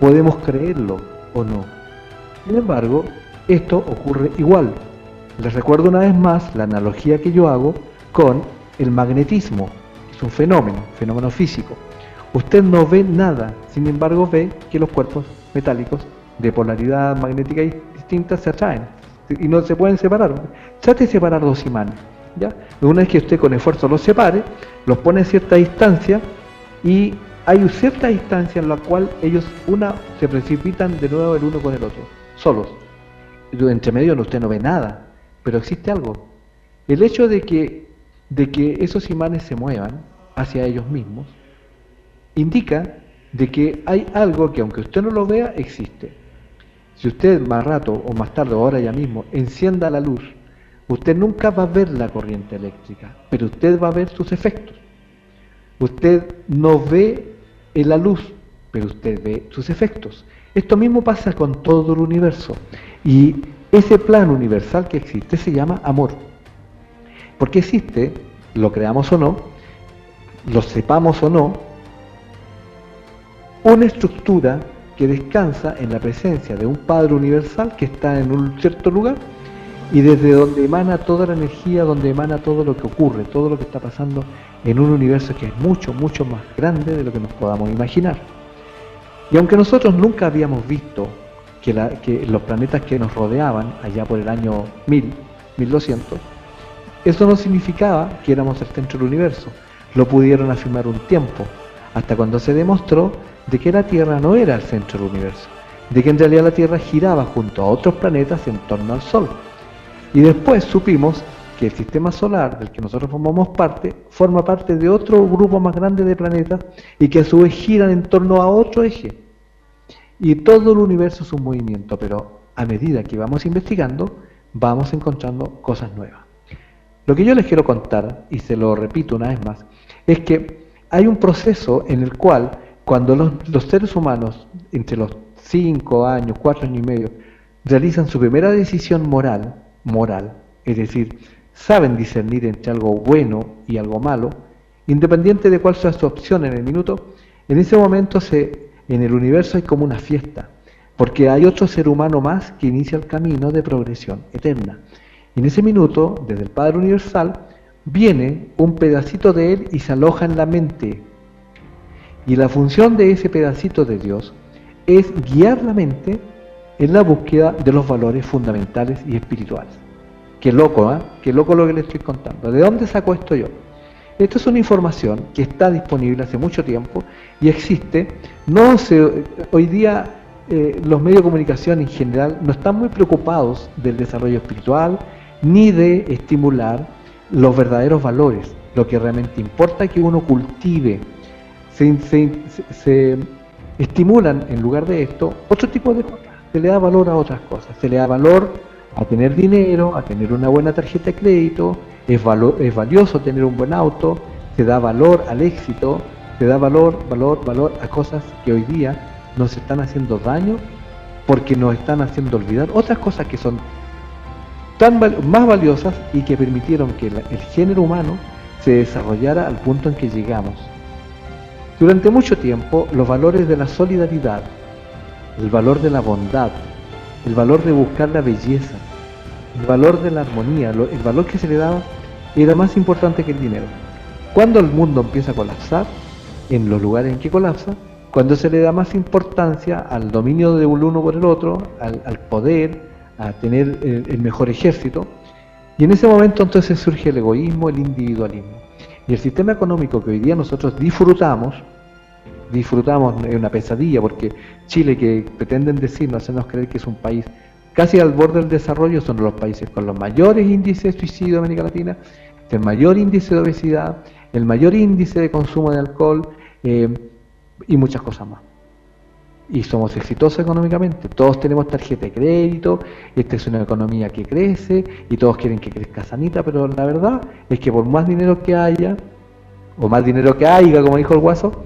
Podemos creerlo o no. Sin embargo, esto ocurre igual. Les recuerdo una vez más la analogía que yo hago con el magnetismo. Es un fenómeno, fenómeno físico. Usted no ve nada, sin embargo ve que los cuerpos metálicos de polaridad magnética distinta se atraen y no se pueden separar. Trate de separar dos imanes. Una vez que usted con esfuerzo los separe, los pone a cierta distancia y hay cierta distancia en la cual ellos una se precipitan de nuevo el uno con el otro, solos. Entre medio usted no ve nada, pero existe algo. El hecho de que, de que esos imanes se muevan hacia ellos mismos indica de que hay algo que aunque usted no lo vea, existe. Si usted más rato o más tarde o ahora ya mismo encienda la luz, usted nunca va a ver la corriente eléctrica, pero usted va a ver sus efectos. Usted no ve la luz, pero usted ve sus efectos. Esto mismo pasa con todo el universo. Y ese plan universal que existe se llama amor. Porque existe, lo creamos o no, lo sepamos o no, una estructura que descansa en la presencia de un Padre Universal que está en un cierto lugar y desde donde emana toda la energía, donde emana todo lo que ocurre, todo lo que está pasando en un universo que es mucho, mucho más grande de lo que nos podamos imaginar. Y aunque nosotros nunca habíamos visto que, los planetas que nos rodeaban allá por el año 1000, 1200, eso no significaba que éramos el centro del universo. Lo pudieron afirmar un tiempo, hasta cuando se demostró de que la Tierra no era el centro del universo, de que en realidad la Tierra giraba junto a otros planetas en torno al Sol. Y después supimos que el sistema solar del que nosotros formamos parte forma parte de otro grupo más grande de planetas y que a su vez giran en torno a otro eje. Y todo el universo es un movimiento, pero a medida que vamos investigando, vamos encontrando cosas nuevas. Lo que yo les quiero contar, y se lo repito una vez más, es que hay un proceso en el cual cuando los, seres humanos, entre los 5 años, 4 años y medio, realizan su primera decisión moral, moral, es decir, saben discernir entre algo bueno y algo malo, independiente de cuál sea su opción en el minuto, en ese momento se, en el universo hay como una fiesta, porque hay otro ser humano más que inicia el camino de progresión eterna. En ese minuto, desde el Padre Universal, viene un pedacito de Él y se aloja en la mente. Y la función de ese pedacito de Dios es guiar la mente en la búsqueda de los valores fundamentales y espirituales. Qué loco, ¿eh? Qué loco lo que le estoy contando. ¿De dónde saco esto yo? Esto es una información que está disponible hace mucho tiempo y existe. No se, hoy día eh, los medios de comunicación en general no están muy preocupados del desarrollo espiritual ni de estimular los verdaderos valores. Lo que realmente importa es que uno cultive, se, se- se estimulan en lugar de esto otro tipo de cosas. Se le da valor a otras cosas. Se le da valor a tener dinero, a tener una buena tarjeta de crédito, es, valioso tener un buen auto, se da valor al éxito, se da valor, valor, valor a cosas que hoy día nos están haciendo daño porque nos están haciendo olvidar otras cosas que son tan más valiosas y que permitieron que el género humano se desarrollara al punto en que llegamos. Durante mucho tiempo, los valores de la solidaridad, el valor de la bondad, el valor de buscar la belleza, el valor de la armonía, el valor que se le daba era más importante que el dinero. Cuando el mundo empieza a colapsar, en los lugares en que colapsa, cuando se le da más importancia al dominio de un uno por el otro, al, poder, a tener el mejor ejército, y en ese momento entonces surge el egoísmo, el individualismo. Y el sistema económico que hoy día nosotros disfrutamos, disfrutamos es una pesadilla porque Chile que pretenden decirnos, hacernos creer que es un país casi al borde del desarrollo, son los países con los mayores índices de suicidio de América Latina, el mayor índice de obesidad, el mayor índice de consumo de alcohol eh, y muchas cosas más. Y somos exitosos económicamente, todos tenemos tarjeta de crédito, esta es una economía que crece y todos quieren que crezca sanita, pero la verdad es que por más dinero que haya, o más dinero que haya, como dijo el guaso,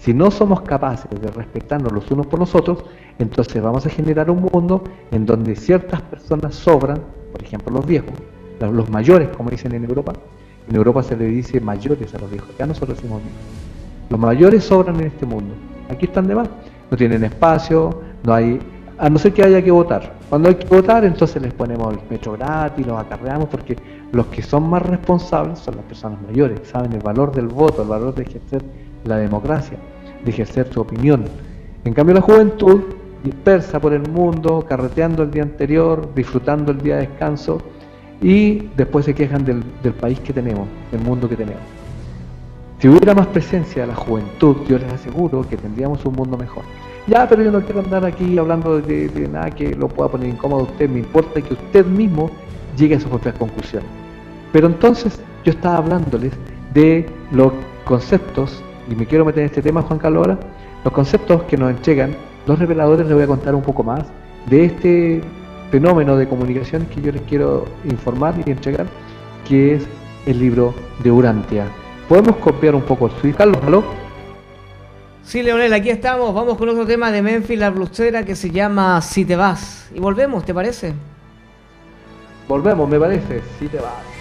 si no somos capaces de respetarnos los unos por los otros, entonces vamos a generar un mundo en donde ciertas personas sobran, por ejemplo los viejos, los mayores, como dicen en Europa. En Europa se le dice mayores a los viejos, acá nosotros decimos viejos. Los mayores sobran en este mundo. Aquí están de más. No tienen espacio, no hay. A no ser que haya que votar. Cuando hay que votar, entonces les ponemos el metro gratis, los acarreamos, porque los que son más responsables son las personas mayores, saben el valor del voto, el valor de ejercer la democracia, de ejercer su opinión. En cambio, la juventud, dispersa por el mundo, carreteando el día anterior, disfrutando el día de descanso, y después se quejan del, del país que tenemos, del mundo que tenemos. Si hubiera más presencia de la juventud, yo les aseguro que tendríamos un mundo mejor. Ya, pero yo no quiero andar aquí hablando de, de nada que lo pueda poner incómodo a usted, me importa que usted mismo llegue a sus propias conclusiones. Pero entonces yo estaba hablándoles de los conceptos, y me quiero meter en este tema, Juan Carlos, ahora, los conceptos que nos entregan los reveladores, les voy a contar un poco más de este fenómeno de comunicación que yo les quiero informar y entregar, que es el libro de Urantia. Podemos copiar un poco el. Carlos, ¿aló? Sí, Leonel, aquí estamos. Vamos con otro tema de Memphis, la blusera, que se llama Si te vas. Y volvemos, ¿te parece? Volvemos, me parece. Si te vas.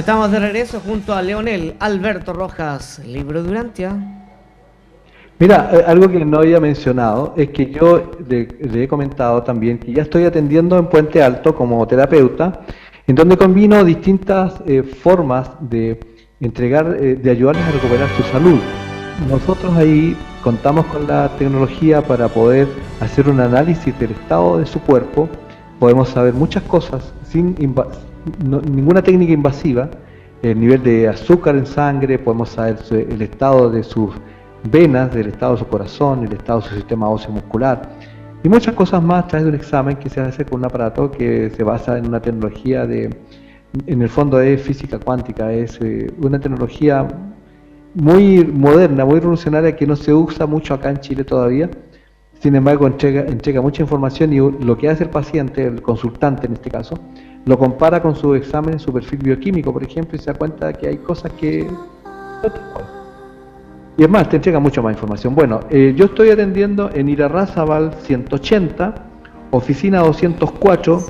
Estamos de regreso junto a Leonel Alberto Rojas, Libro Durantia. Mira, eh, algo que no había mencionado es que yo le, he comentado también que ya estoy atendiendo en Puente Alto como terapeuta, en donde combino distintas eh, formas de entregar, eh, de ayudarles a recuperar su salud. Nosotros ahí contamos con la tecnología para poder hacer un análisis del estado de su cuerpo, podemos saber muchas cosas sin ninguna técnica invasiva, el nivel de azúcar en sangre, podemos saber el estado de sus venas, del estado de su corazón, el estado de su sistema óseo muscular y muchas cosas más a través de un examen que se hace con un aparato que se basa en una tecnología de, en el fondo es física cuántica, es eh, una tecnología muy moderna, muy revolucionaria que no se usa mucho acá en Chile todavía. Sin embargo, entrega, entrega mucha información y lo que hace el paciente, el consultante en este caso, lo compara con su examen, su perfil bioquímico, por ejemplo, y se da cuenta que hay cosas que. Y es más, te entrega mucho más información. Bueno, eh, yo estoy atendiendo en Irarrázaval 180, oficina 204,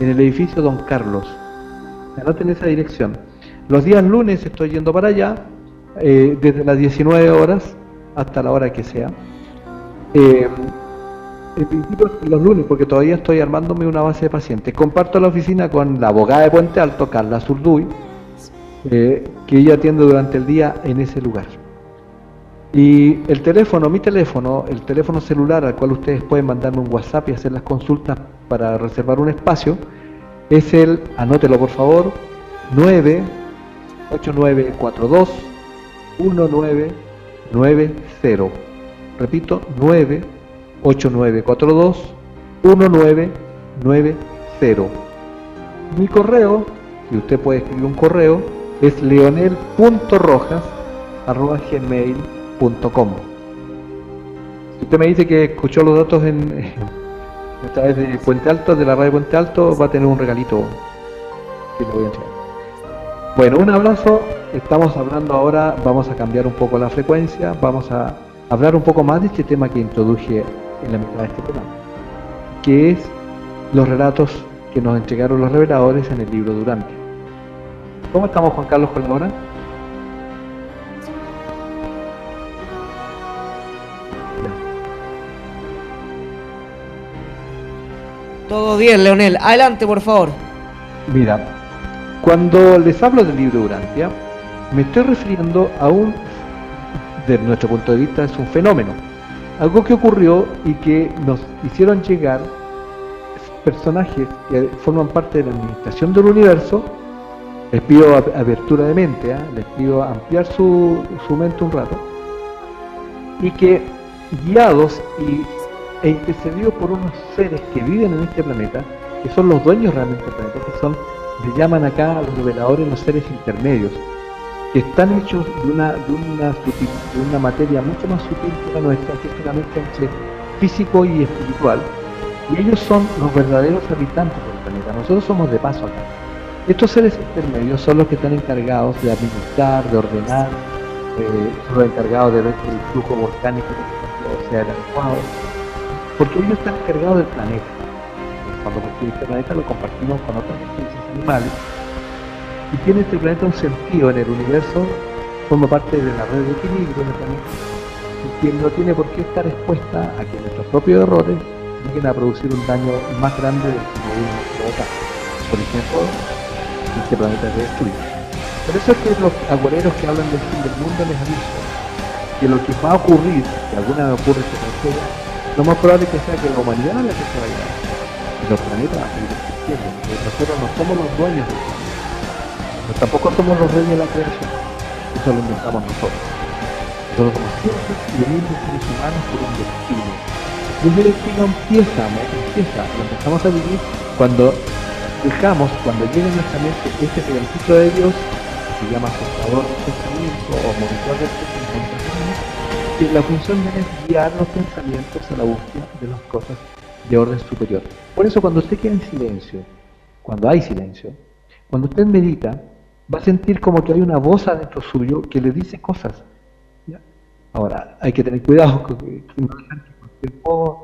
en el edificio Don Carlos. Anoten esa dirección. Los días lunes estoy yendo para allá, eh, desde las 19 horas hasta la hora que sea. Eh, en principio los lunes, porque todavía estoy armándome una base de pacientes. Comparto la oficina con la abogada de Puente Alto, Carla Zurduy, eh, que ella atiende durante el día en ese lugar. Y el teléfono, mi teléfono, el teléfono celular al cual ustedes pueden mandarme un WhatsApp y hacer las consultas para reservar un espacio, es el, anótelo por favor, 98942 1990. Repito, 98942 1990. Mi correo, si usted puede escribir un correo, es leonel.rojas.gmail.com Si usted me dice que escuchó los datos en, a través de Puente Alto, de la radio Puente Alto, va a tener un regalito que le voy a entregar. Bueno, un abrazo. Estamos hablando ahora, vamos a cambiar un poco la frecuencia, vamos a hablar un poco más de este tema que introduje en la mitad de este programa, que es los relatos que nos entregaron los reveladores en el libro Durante. ¿Cómo estamos, Juan Carlos, con la hora? Todo bien, Leonel. Adelante, por favor. Mira, cuando les hablo del libro Durantia, me estoy refiriendo a un, desde nuestro punto de vista, es un fenómeno. Algo que ocurrió y que nos hicieron llegar personajes que forman parte de la administración del universo. Les pido ap- apertura de mente, ¿ah? les pido ampliar su, su mente un rato. Y que guiados e intercedidos por unos seres que viven en este planeta, que son los dueños realmente del planeta, que son, le llaman acá los reveladores los seres intermedios, que están hechos de una, de una, de una materia mucho más sutil que la nuestra, que es una mezcla entre físico y espiritual. Y ellos son los verdaderos habitantes del planeta. Nosotros somos de paso acá. Estos seres intermedios son los que están encargados de administrar, de ordenar, eh, son los encargados de ver que el flujo volcánico sea el adecuado, porque ellos están encargados del planeta. Cuando construimos este planeta lo compartimos con otras especies animales y tiene este planeta un sentido en el universo, forma parte de la red de equilibrio planeta y que no tiene por qué estar expuesta a que nuestros propios errores lleguen a producir un daño más grande del que pudimos provocar. Por ejemplo, este planeta es destruido. Por eso es que los aguareros que hablan del fin del mundo les aviso que lo que va a ocurrir, si alguna vez ocurre esta tragedia, lo más probable que sea que la humanidad es la que se va a llevar. Y los planetas existiendo. porque Nosotros no somos los dueños del planeta. Pero tampoco somos los reyes de la creación. Eso lo inventamos nosotros. Nosotros somos simples y humildes seres humanos por un destino. Y ese destino empieza, amor, empieza, lo empezamos a vivir cuando dejamos, cuando llega a nuestra mente este pedacito de Dios, que se llama portador del pensamiento o monitor del pensamiento, que la función de él es guiar los pensamientos a la búsqueda de las cosas de orden superior. Por eso cuando usted queda en silencio, cuando hay silencio, cuando usted medita, va a sentir como que hay una voz adentro suyo que le dice cosas. Ahora, hay que tener cuidado con que no cualquier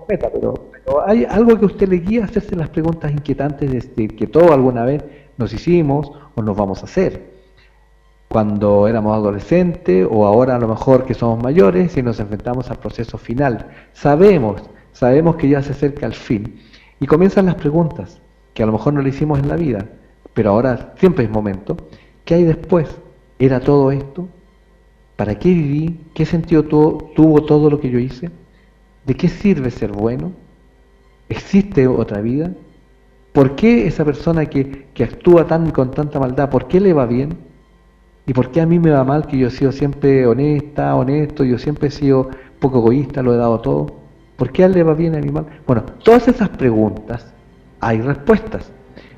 meta, pero, hay algo que usted le guía a hacerse las preguntas inquietantes desde que todo alguna vez nos hicimos o nos vamos a hacer. cuando éramos adolescentes o ahora a lo mejor que somos mayores y nos enfrentamos al proceso final. Sabemos, sabemos que ya se acerca el fin. Y comienzan las preguntas, que a lo mejor no lo hicimos en la vida, pero ahora siempre es momento. ¿Qué hay después? ¿Era todo esto? ¿Para qué viví? ¿Qué sentido tuvo, tuvo todo lo que yo hice? ¿De qué sirve ser bueno? ¿Existe otra vida? ¿Por qué esa persona que, actúa tan con tanta maldad, por qué le va bien? ¿Y por qué a mí me va mal que yo he sido siempre honesta, honesto, yo siempre he sido poco egoísta, lo he dado todo? ¿Por qué a él le va bien a mí mal? Bueno, todas esas preguntas hay respuestas,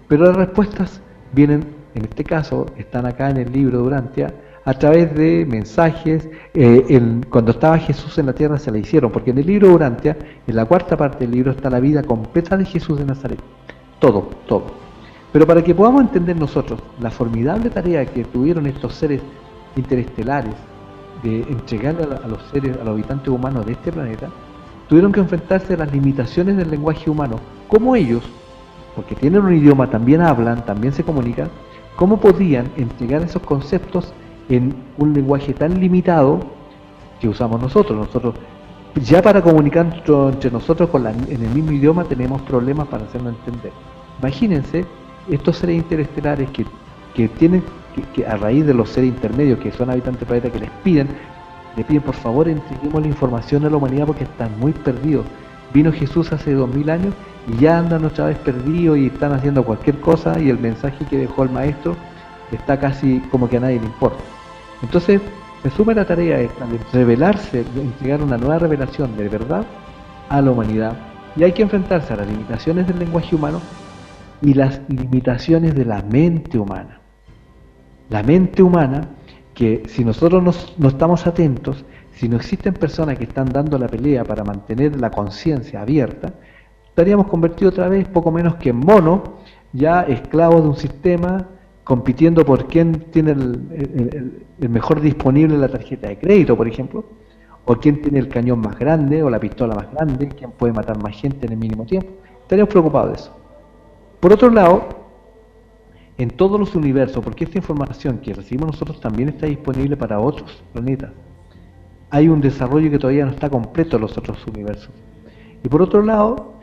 pero las respuestas vienen, en este caso, están acá en el libro de Durantia, a través de mensajes, eh, en- cuando estaba Jesús en la tierra se la hicieron, porque en el libro de Durantia, en la cuarta parte del libro, está la vida completa de Jesús de Nazaret. Todo, todo. Pero para que podamos entender nosotros la formidable tarea que tuvieron estos seres interestelares de entregarle a, los seres, a los habitantes humanos de este planeta, tuvieron que enfrentarse a las limitaciones del lenguaje humano. ¿Cómo ellos, porque tienen un idioma, también hablan, también se comunican, cómo podían entregar esos conceptos en un lenguaje tan limitado que usamos nosotros? Nosotros ya para comunicar entre- nosotros en el mismo idioma tenemos problemas para hacernos entender. Imagínense estos seres interestelares que, que tienen que, que a raíz de los seres intermedios que son habitantes del planeta que les piden, le piden por favor entreguemos la información a la humanidad porque están muy perdidos. Vino Jesús hace dos mil años y ya andan otra vez perdidos y están haciendo cualquier cosa y el mensaje que dejó el maestro está casi como que a nadie le importa. Entonces, se la tarea esta de revelarse, de entregar una nueva revelación de verdad a la humanidad. Y hay que enfrentarse a las limitaciones del lenguaje humano y las limitaciones de la mente humana. La mente humana, que si nosotros nos- no estamos atentos, si no existen personas que están dando la pelea para mantener la conciencia abierta, estaríamos convertidos otra vez poco menos que en monos, ya esclavos de un sistema, compitiendo por quién tiene el, mejor disponible la tarjeta de crédito, por ejemplo, o quién tiene el cañón más grande o la pistola más grande, quién puede matar más gente en el mínimo tiempo. Estaríamos preocupados de eso. Por otro lado, en todos los universos, porque esta información que recibimos nosotros también está disponible para otros planetas, hay un desarrollo que todavía no está completo en los otros universos. Y por otro lado,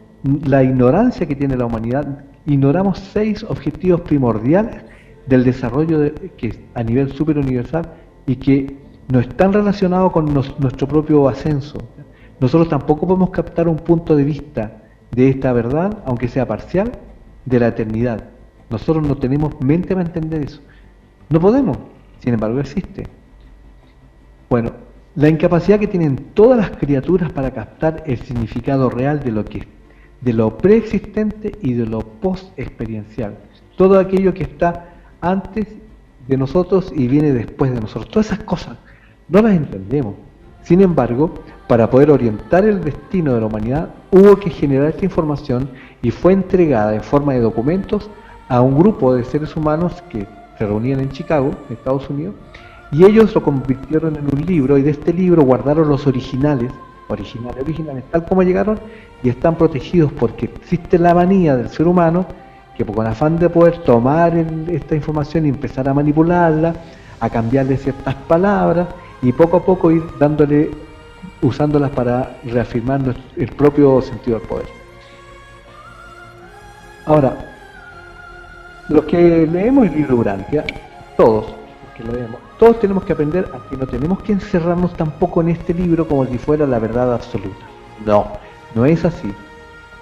la ignorancia que tiene la humanidad, ignoramos seis objetivos primordiales del desarrollo de- que a nivel superuniversal y que no están relacionados con nuestro propio ascenso. Nosotros tampoco podemos captar un punto de vista de esta verdad, aunque sea parcial, de la eternidad. Nosotros no tenemos mente para entender eso. No podemos, sin embargo existe. Bueno, la incapacidad que tienen todas las criaturas para captar el significado real de lo que de lo preexistente y de lo post-experiencial. Todo aquello que está antes de nosotros y viene después de nosotros. Todas esas cosas no las entendemos. Sin embargo, para poder orientar el destino de la humanidad, hubo que generar esta información y fue entregada en forma de documentos a un grupo de seres humanos que se reunían en Chicago, Estados Unidos, y ellos lo convirtieron en un libro y de este libro guardaron los originales, originales, originales, tal como llegaron y están protegidos porque existe la manía del ser humano que con afán de poder tomar esta información y empezar a manipularla, a cambiarle ciertas palabras y poco a poco ir dándole, usándolas para reafirmar el propio sentido del poder. Ahora, los que leemos el libro Urantia, todos los que lo leemos, todos tenemos que aprender a que no tenemos que encerrarnos tampoco en este libro como si fuera la verdad absoluta. No, no es así.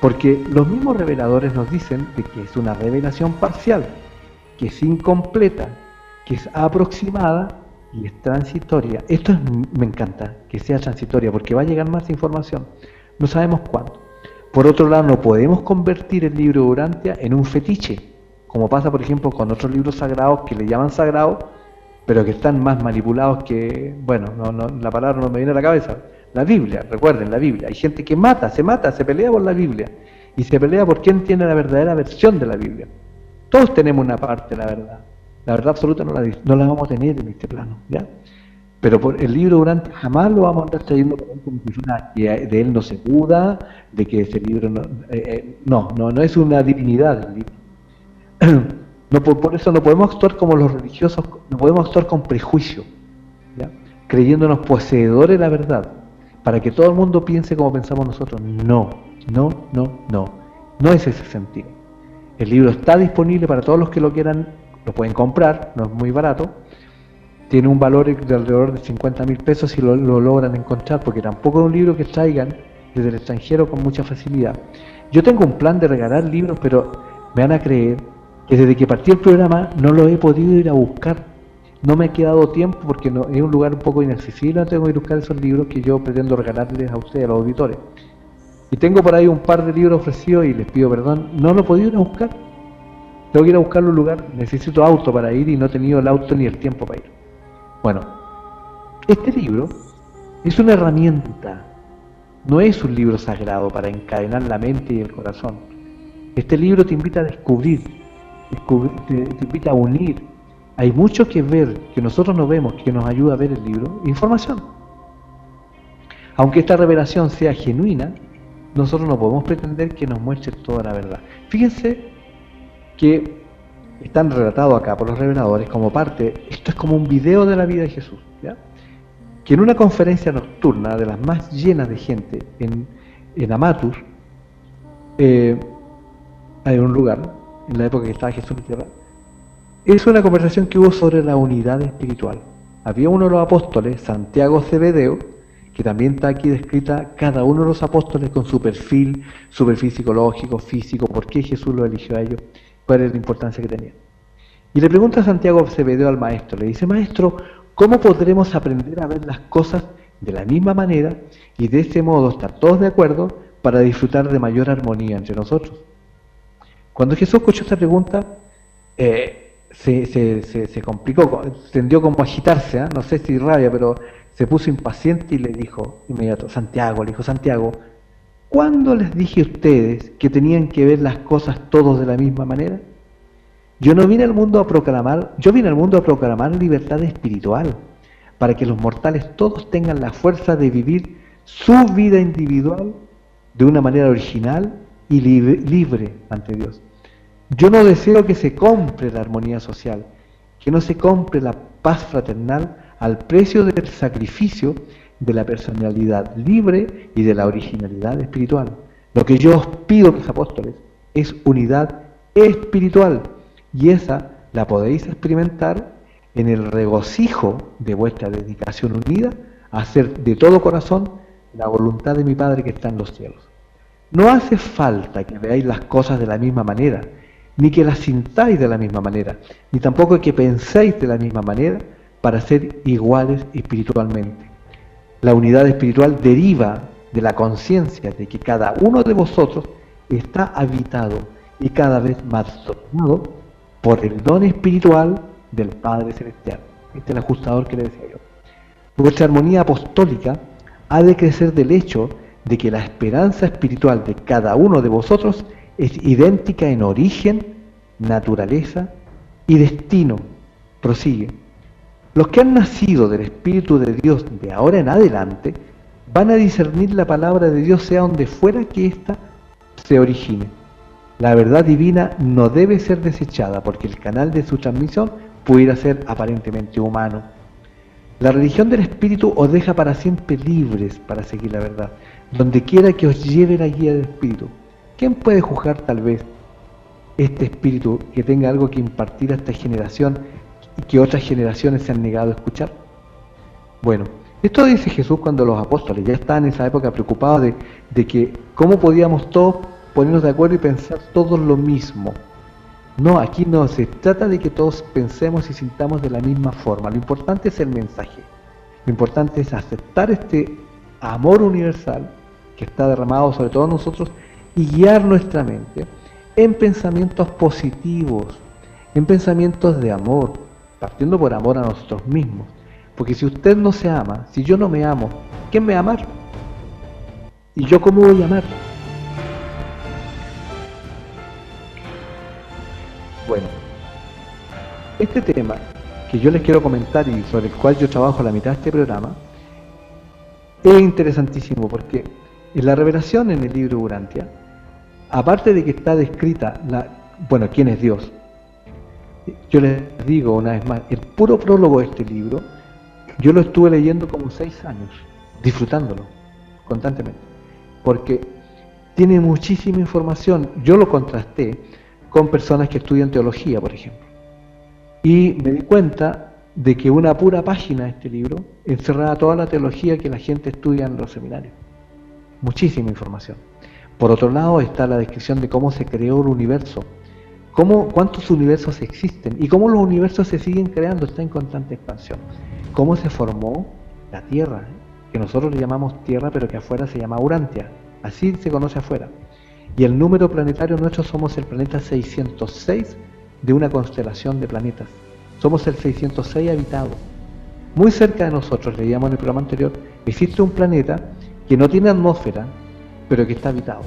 Porque los mismos reveladores nos dicen de que es una revelación parcial, que es incompleta, que es aproximada y es transitoria. Esto es- me encanta, que sea transitoria, porque va a llegar más información. No sabemos cuándo. Por otro lado, no podemos convertir el libro de Urantia en un fetiche, como pasa, por ejemplo, con otros libros sagrados que le llaman sagrados, pero que están más manipulados que, bueno, no, no, la palabra no me viene a la cabeza. La Biblia, recuerden, la Biblia. Hay gente que mata, se mata, se pelea por la Biblia. Y se pelea por quién tiene la verdadera versión de la Biblia. Todos tenemos una parte de la verdad. La verdad absoluta no la, no la vamos a tener en este plano, ¿ya? Pero por el libro durante jamás lo vamos a andar trayendo como si de él no se duda, de que ese libro no, eh, eh, no, no, no es una divinidad el libro. No, por, eso no podemos actuar como los religiosos, no podemos actuar con prejuicio, creyéndonos poseedores de la verdad, para que todo el mundo piense como pensamos nosotros. No, no, no, no. No es ese sentido. El libro está disponible para todos los que lo quieran, lo pueden comprar, no es muy barato. Tiene un valor de alrededor de 50 mil pesos si lo, lo logran encontrar, porque tampoco es un libro que traigan desde el extranjero con mucha facilidad. Yo tengo un plan de regalar libros, pero me van a creer que desde que partí el programa no lo he podido ir a buscar. No me ha quedado tiempo porque es un lugar un poco inaccesible, no tengo que ir buscar esos libros que yo pretendo regalarles a ustedes, a los auditores. Y tengo por ahí un par de libros ofrecidos y les pido perdón, no lo he podido ir a buscar. Tengo que ir a buscarlo en un lugar, necesito auto para ir y no he tenido el auto ni el tiempo para ir. Bueno, este libro es una herramienta, no es un libro sagrado para encadenar la mente y el corazón. Este libro te invita a descubrir, te, invita a unir. Hay mucho que ver que nosotros no vemos, que nos ayuda a ver el libro, información. Aunque esta revelación sea genuina, nosotros no podemos pretender que nos muestre toda la verdad. Fíjense que están relatados acá por los reveladores como parte, esto es como un video de la vida de Jesús, que en una conferencia nocturna de las más llenas de gente en, en Amatus, eh, hay un lugar, en la época que estaba Jesús en tierra, es una conversación que hubo sobre la unidad espiritual. Había uno de los apóstoles, Santiago Cebedeo, que también está aquí descrita cada uno de los apóstoles con su perfil, su perfil psicológico, físico, por qué Jesús lo eligió a ellos, cuál es la importancia que tenía. Y le pregunta Santiago Cebedeo al maestro, le dice, maestro, ¿cómo podremos aprender a ver las cosas de la misma manera y de ese modo estar todos de acuerdo para disfrutar de mayor armonía entre nosotros? Cuando Jesús escuchó esta pregunta, eh, se, se, se, complicó, tendió como a agitarse, ¿eh? no sé si rabia, pero se puso impaciente y le dijo, inmediato, Santiago, le dijo, Santiago, ¿cuándo les dije a ustedes que tenían que ver las cosas todos de la misma manera? Yo no vine al mundo a proclamar, yo vine al mundo a proclamar libertad espiritual, para que los mortales todos tengan la fuerza de vivir su vida individual de una manera original y libre ante Dios. Yo no deseo que se compre la armonía social, que no se compre la paz fraternal al precio del sacrificio de la personalidad libre y de la originalidad espiritual. Lo que yo os pido, mis apóstoles, es unidad espiritual y esa la podéis experimentar en el regocijo de vuestra dedicación unida a hacer de todo corazón la voluntad de mi Padre que está en los cielos. No hace falta que veáis las cosas de la misma manera, ni que las sintáis de la misma manera, ni tampoco que penséis de la misma manera para ser iguales espiritualmente. La unidad espiritual deriva de la conciencia de que cada uno de vosotros está habitado y cada vez más dominado por el don espiritual del Padre Celestial. Este es el ajustador que le decía yo. Vuestra armonía apostólica ha de crecer del hecho de que la esperanza espiritual de cada uno de vosotros es idéntica en origen, naturaleza y destino. Prosigue. Los que han nacido del Espíritu de Dios de ahora en adelante van a discernir la palabra de Dios sea donde fuera que ésta se origine. La verdad divina no debe ser desechada porque el canal de su transmisión pudiera ser aparentemente humano. La religión del Espíritu os deja para siempre libres para seguir la verdad, donde quiera que os lleve la guía del Espíritu. ¿Quién puede juzgar tal vez este Espíritu que tenga algo que impartir a esta generación y que otras generaciones se han negado a escuchar? Bueno, esto dice Jesús cuando los apóstoles ya estaban en esa época preocupados de, de que cómo podíamos todos ponernos de acuerdo y pensar todos lo mismo. No, aquí no, se trata de que todos pensemos y sintamos de la misma forma. Lo importante es el mensaje. Lo importante es aceptar este amor universal que está derramado sobre todos nosotros y guiar nuestra mente en pensamientos positivos, en pensamientos de amor, partiendo por amor a nosotros mismos. Porque si usted no se ama, si yo no me amo, ¿quién me va a amar? ¿Y yo cómo voy a amar? Bueno, este tema que yo les quiero comentar y sobre el cual yo trabajo la mitad de este programa, es interesantísimo porque en la revelación en el libro Urantia, aparte de que está descrita, la, bueno, quién es Dios, yo les digo una vez más, el puro prólogo de este libro, yo lo estuve leyendo como seis años, disfrutándolo constantemente, porque tiene muchísima información. Yo lo contrasté con personas que estudian teología, por ejemplo, y me di cuenta de que una pura página de este libro encerraba toda la teología que la gente estudia en los seminarios. Muchísima información. Por otro lado está la descripción de cómo se creó el universo, cómo, cuántos universos existen y cómo los universos se siguen creando, está en constante expansión. Cómo se formó la Tierra, que nosotros le llamamos Tierra, pero que afuera se llama Urantia. Así se conoce afuera. Y el número planetario nuestro somos el planeta 606 de una constelación de planetas. Somos el 606 habitado. Muy cerca de nosotros, leíamos en el programa anterior, existe un planeta que no tiene atmósfera, pero que está habitado.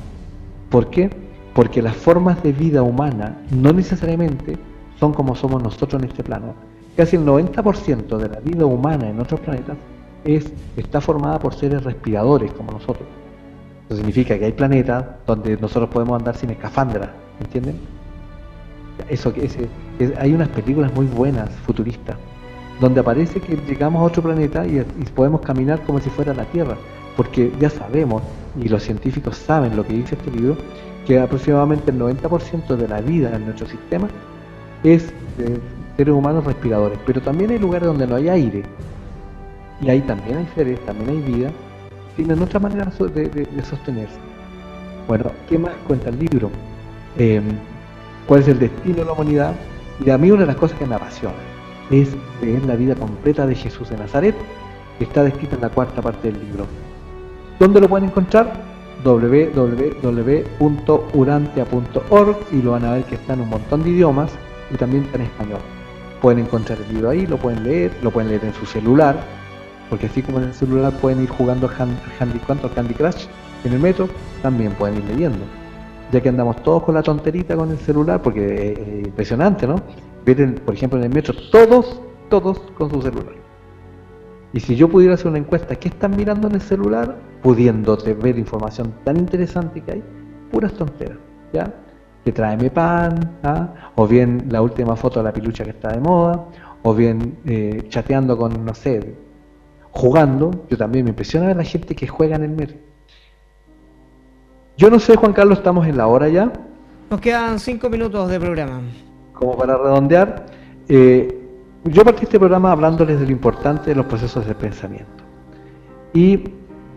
¿Por qué? Porque las formas de vida humana no necesariamente son como somos nosotros en este plano. Casi el 90% de la vida humana en otros planetas es, está formada por seres respiradores como nosotros. Eso significa que hay planetas donde nosotros podemos andar sin escafandra, ¿entienden? Eso que hay unas películas muy buenas, futuristas, donde aparece que llegamos a otro planeta y podemos caminar como si fuera la Tierra, porque ya sabemos, y los científicos saben lo que dice este libro, que aproximadamente el 90% de la vida en nuestro sistema es de seres humanos respiradores, pero también hay lugares donde no hay aire, y ahí también hay seres, también hay vida, tienen otra manera de, de- de sostenerse. Bueno, ¿qué más cuenta el libro? Eh, ¿Cuál es el destino de la humanidad? Y a mí una de las cosas que me apasiona es leer la vida completa de Jesús de Nazaret, que está descrita en la cuarta parte del libro. ¿Dónde lo pueden encontrar? www.urantia.org y lo van a ver que está en un montón de idiomas y también está en español. Pueden encontrar el libro ahí, lo pueden leer, lo pueden leer en su celular, porque así como en el celular pueden ir jugando al hand- al Handy, ¿cuánto? Al Candy Crush en el metro, también pueden ir leyendo. Ya que andamos todos con la tonterita con el celular, porque es es impresionante, ¿no? Ver, en- por ejemplo, en el metro, todos, todos con su celular. Y si yo pudiera hacer una encuesta, ¿qué están mirando en el celular? Pudiéndote ver información tan interesante que hay, puras tonteras, ¿ya? Que tráeme pan, ¿ah? o bien la última foto de la pilucha que está de moda, o bien eh, chateando con, no sé, jugando. Yo también me impresiona ver la gente que juega en el metro. Yo no sé, Juan Carlos, estamos en la hora ya Nos quedan cinco minutos de programa. como para redondear, eh, yo partí este programa hablándoles de lo importante de los procesos de pensamiento. Y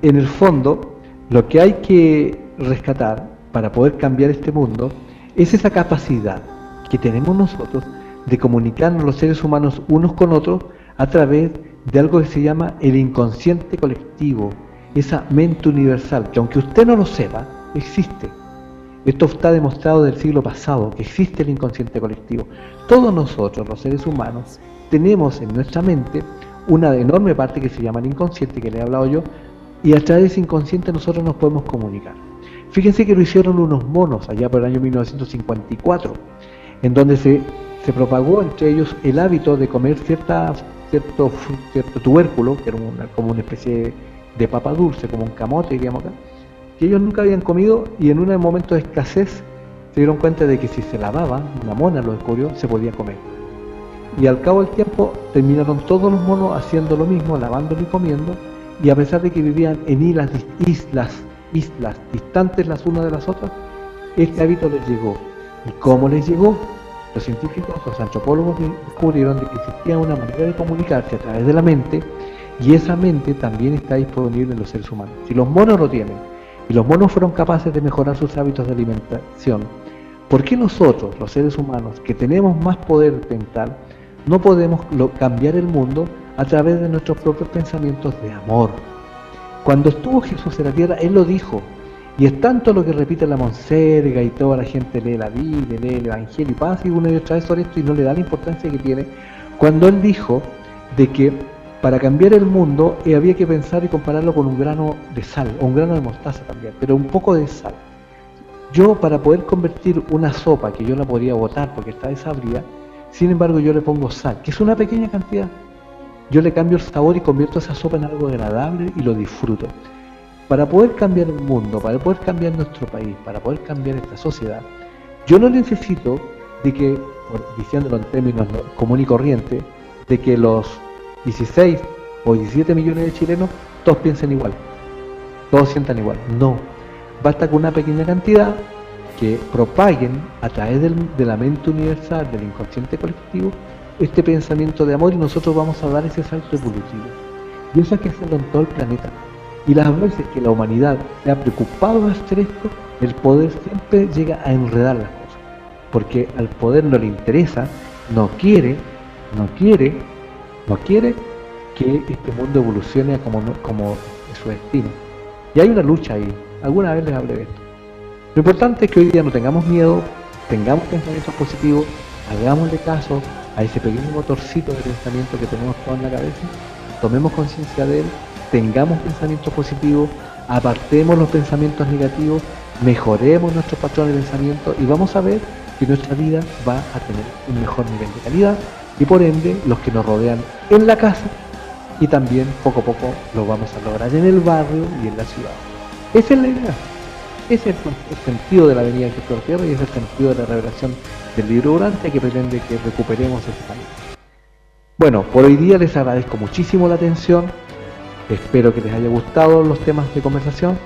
en el fondo, lo que hay que rescatar para poder cambiar este mundo es esa capacidad que tenemos nosotros de comunicarnos los seres humanos unos con otros a través de algo que se llama el inconsciente colectivo, esa mente universal, que aunque usted no lo sepa, existe. Esto está demostrado del siglo pasado, que existe el inconsciente colectivo. Todos nosotros, los seres humanos, tenemos en nuestra mente una enorme parte que se llama el inconsciente, que le he hablado yo, y a través de inconsciente nosotros nos podemos comunicar. Fíjense que lo hicieron unos monos allá por el año 1954, en donde se, se propagó entre ellos el hábito de comer cierta, cierto, cierto tubérculo, que era como una especie de papa dulce, como un camote, diríamos acá, que ellos nunca habían comido y en un momento de escasez se dieron cuenta de que si se lavaba, una mona lo descubrió, se podía comer. Y al cabo del tiempo terminaron todos los monos haciendo lo mismo, lavándolo y comiendo, y a pesar de que vivían en islas, islas, islas distantes las unas de las otras, este hábito les llegó. ¿Y cómo les llegó? Los científicos, los antropólogos descubrieron de que existía una manera de comunicarse a través de la mente, y esa mente también está disponible en los seres humanos. Si los monos lo tienen, y los monos fueron capaces de mejorar sus hábitos de alimentación, ¿por qué nosotros, los seres humanos, que tenemos más poder mental, no podemos cambiar el mundo a través de nuestros propios pensamientos de amor? Cuando estuvo Jesús en la tierra, Él lo dijo. Y es tanto lo que repite la monserga y toda la gente lee la Biblia, lee el Evangelio y pasa y una y otra vez sobre esto y no le da la importancia que tiene. Cuando Él dijo de que para cambiar el mundo eh, había que pensar y compararlo con un grano de sal, o un grano de mostaza también, pero un poco de sal. Yo para poder convertir una sopa, que yo la podría botar porque está desabrida, sin embargo yo le pongo sal, que es una pequeña cantidad. Yo le cambio el sabor y convierto esa sopa en algo agradable y lo disfruto. Para poder cambiar el mundo, para poder cambiar nuestro país, para poder cambiar esta sociedad, yo no necesito de que diciéndolo en términos no- común y corriente, de que los 16 o 17 millones de chilenos todos piensen igual, todos sientan igual. No, basta con una pequeña cantidad que propaguen a través del- de la mente universal, del inconsciente colectivo, este pensamiento de amor y nosotros vamos a dar ese salto evolutivo. Y eso hay que hacerlo en todo el planeta. Y las veces que la humanidad se ha preocupado de hacer esto, el poder siempre llega a enredar las cosas. Porque al poder no le interesa, no quiere, no quiere, no quiere que este mundo evolucione como, como su destino. Y hay una lucha ahí. Alguna vez les hablé de esto. Lo importante es que hoy día no tengamos miedo, tengamos pensamientos positivos, hagámosle caso a ese pequeño motorcito de pensamiento que tenemos todos en la cabeza, tomemos conciencia de él, tengamos pensamientos positivos, apartemos los pensamientos negativos, mejoremos nuestros patrones de pensamiento y vamos a ver que nuestra vida va a tener un mejor nivel de calidad y por ende los que nos rodean en la casa y también poco a poco lo vamos a lograr en el barrio y en la ciudad. Esa es la idea. Ese es el, sentido de la venida de Cristo Tierra y es el sentido de la revelación del libro durante que pretende que recuperemos ese camino. Bueno, por hoy día les agradezco muchísimo la atención. Espero que les haya gustado los temas de conversación.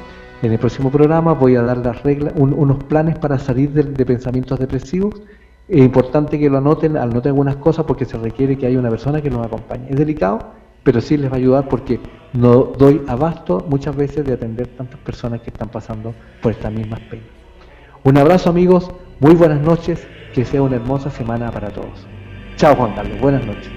En el próximo programa voy a dar las reglas, un- unos planes para salir de, de pensamientos depresivos. Es importante que lo anoten, anoten algunas cosas porque se requiere que haya una persona que nos acompañe. Es delicado, pero sí les va a ayudar porque no doy abasto muchas veces de atender tantas personas que están pasando por estas mismas penas. Un abrazo amigos, muy buenas noches, que sea una hermosa semana para todos. Chao Juan Carlos, buenas noches.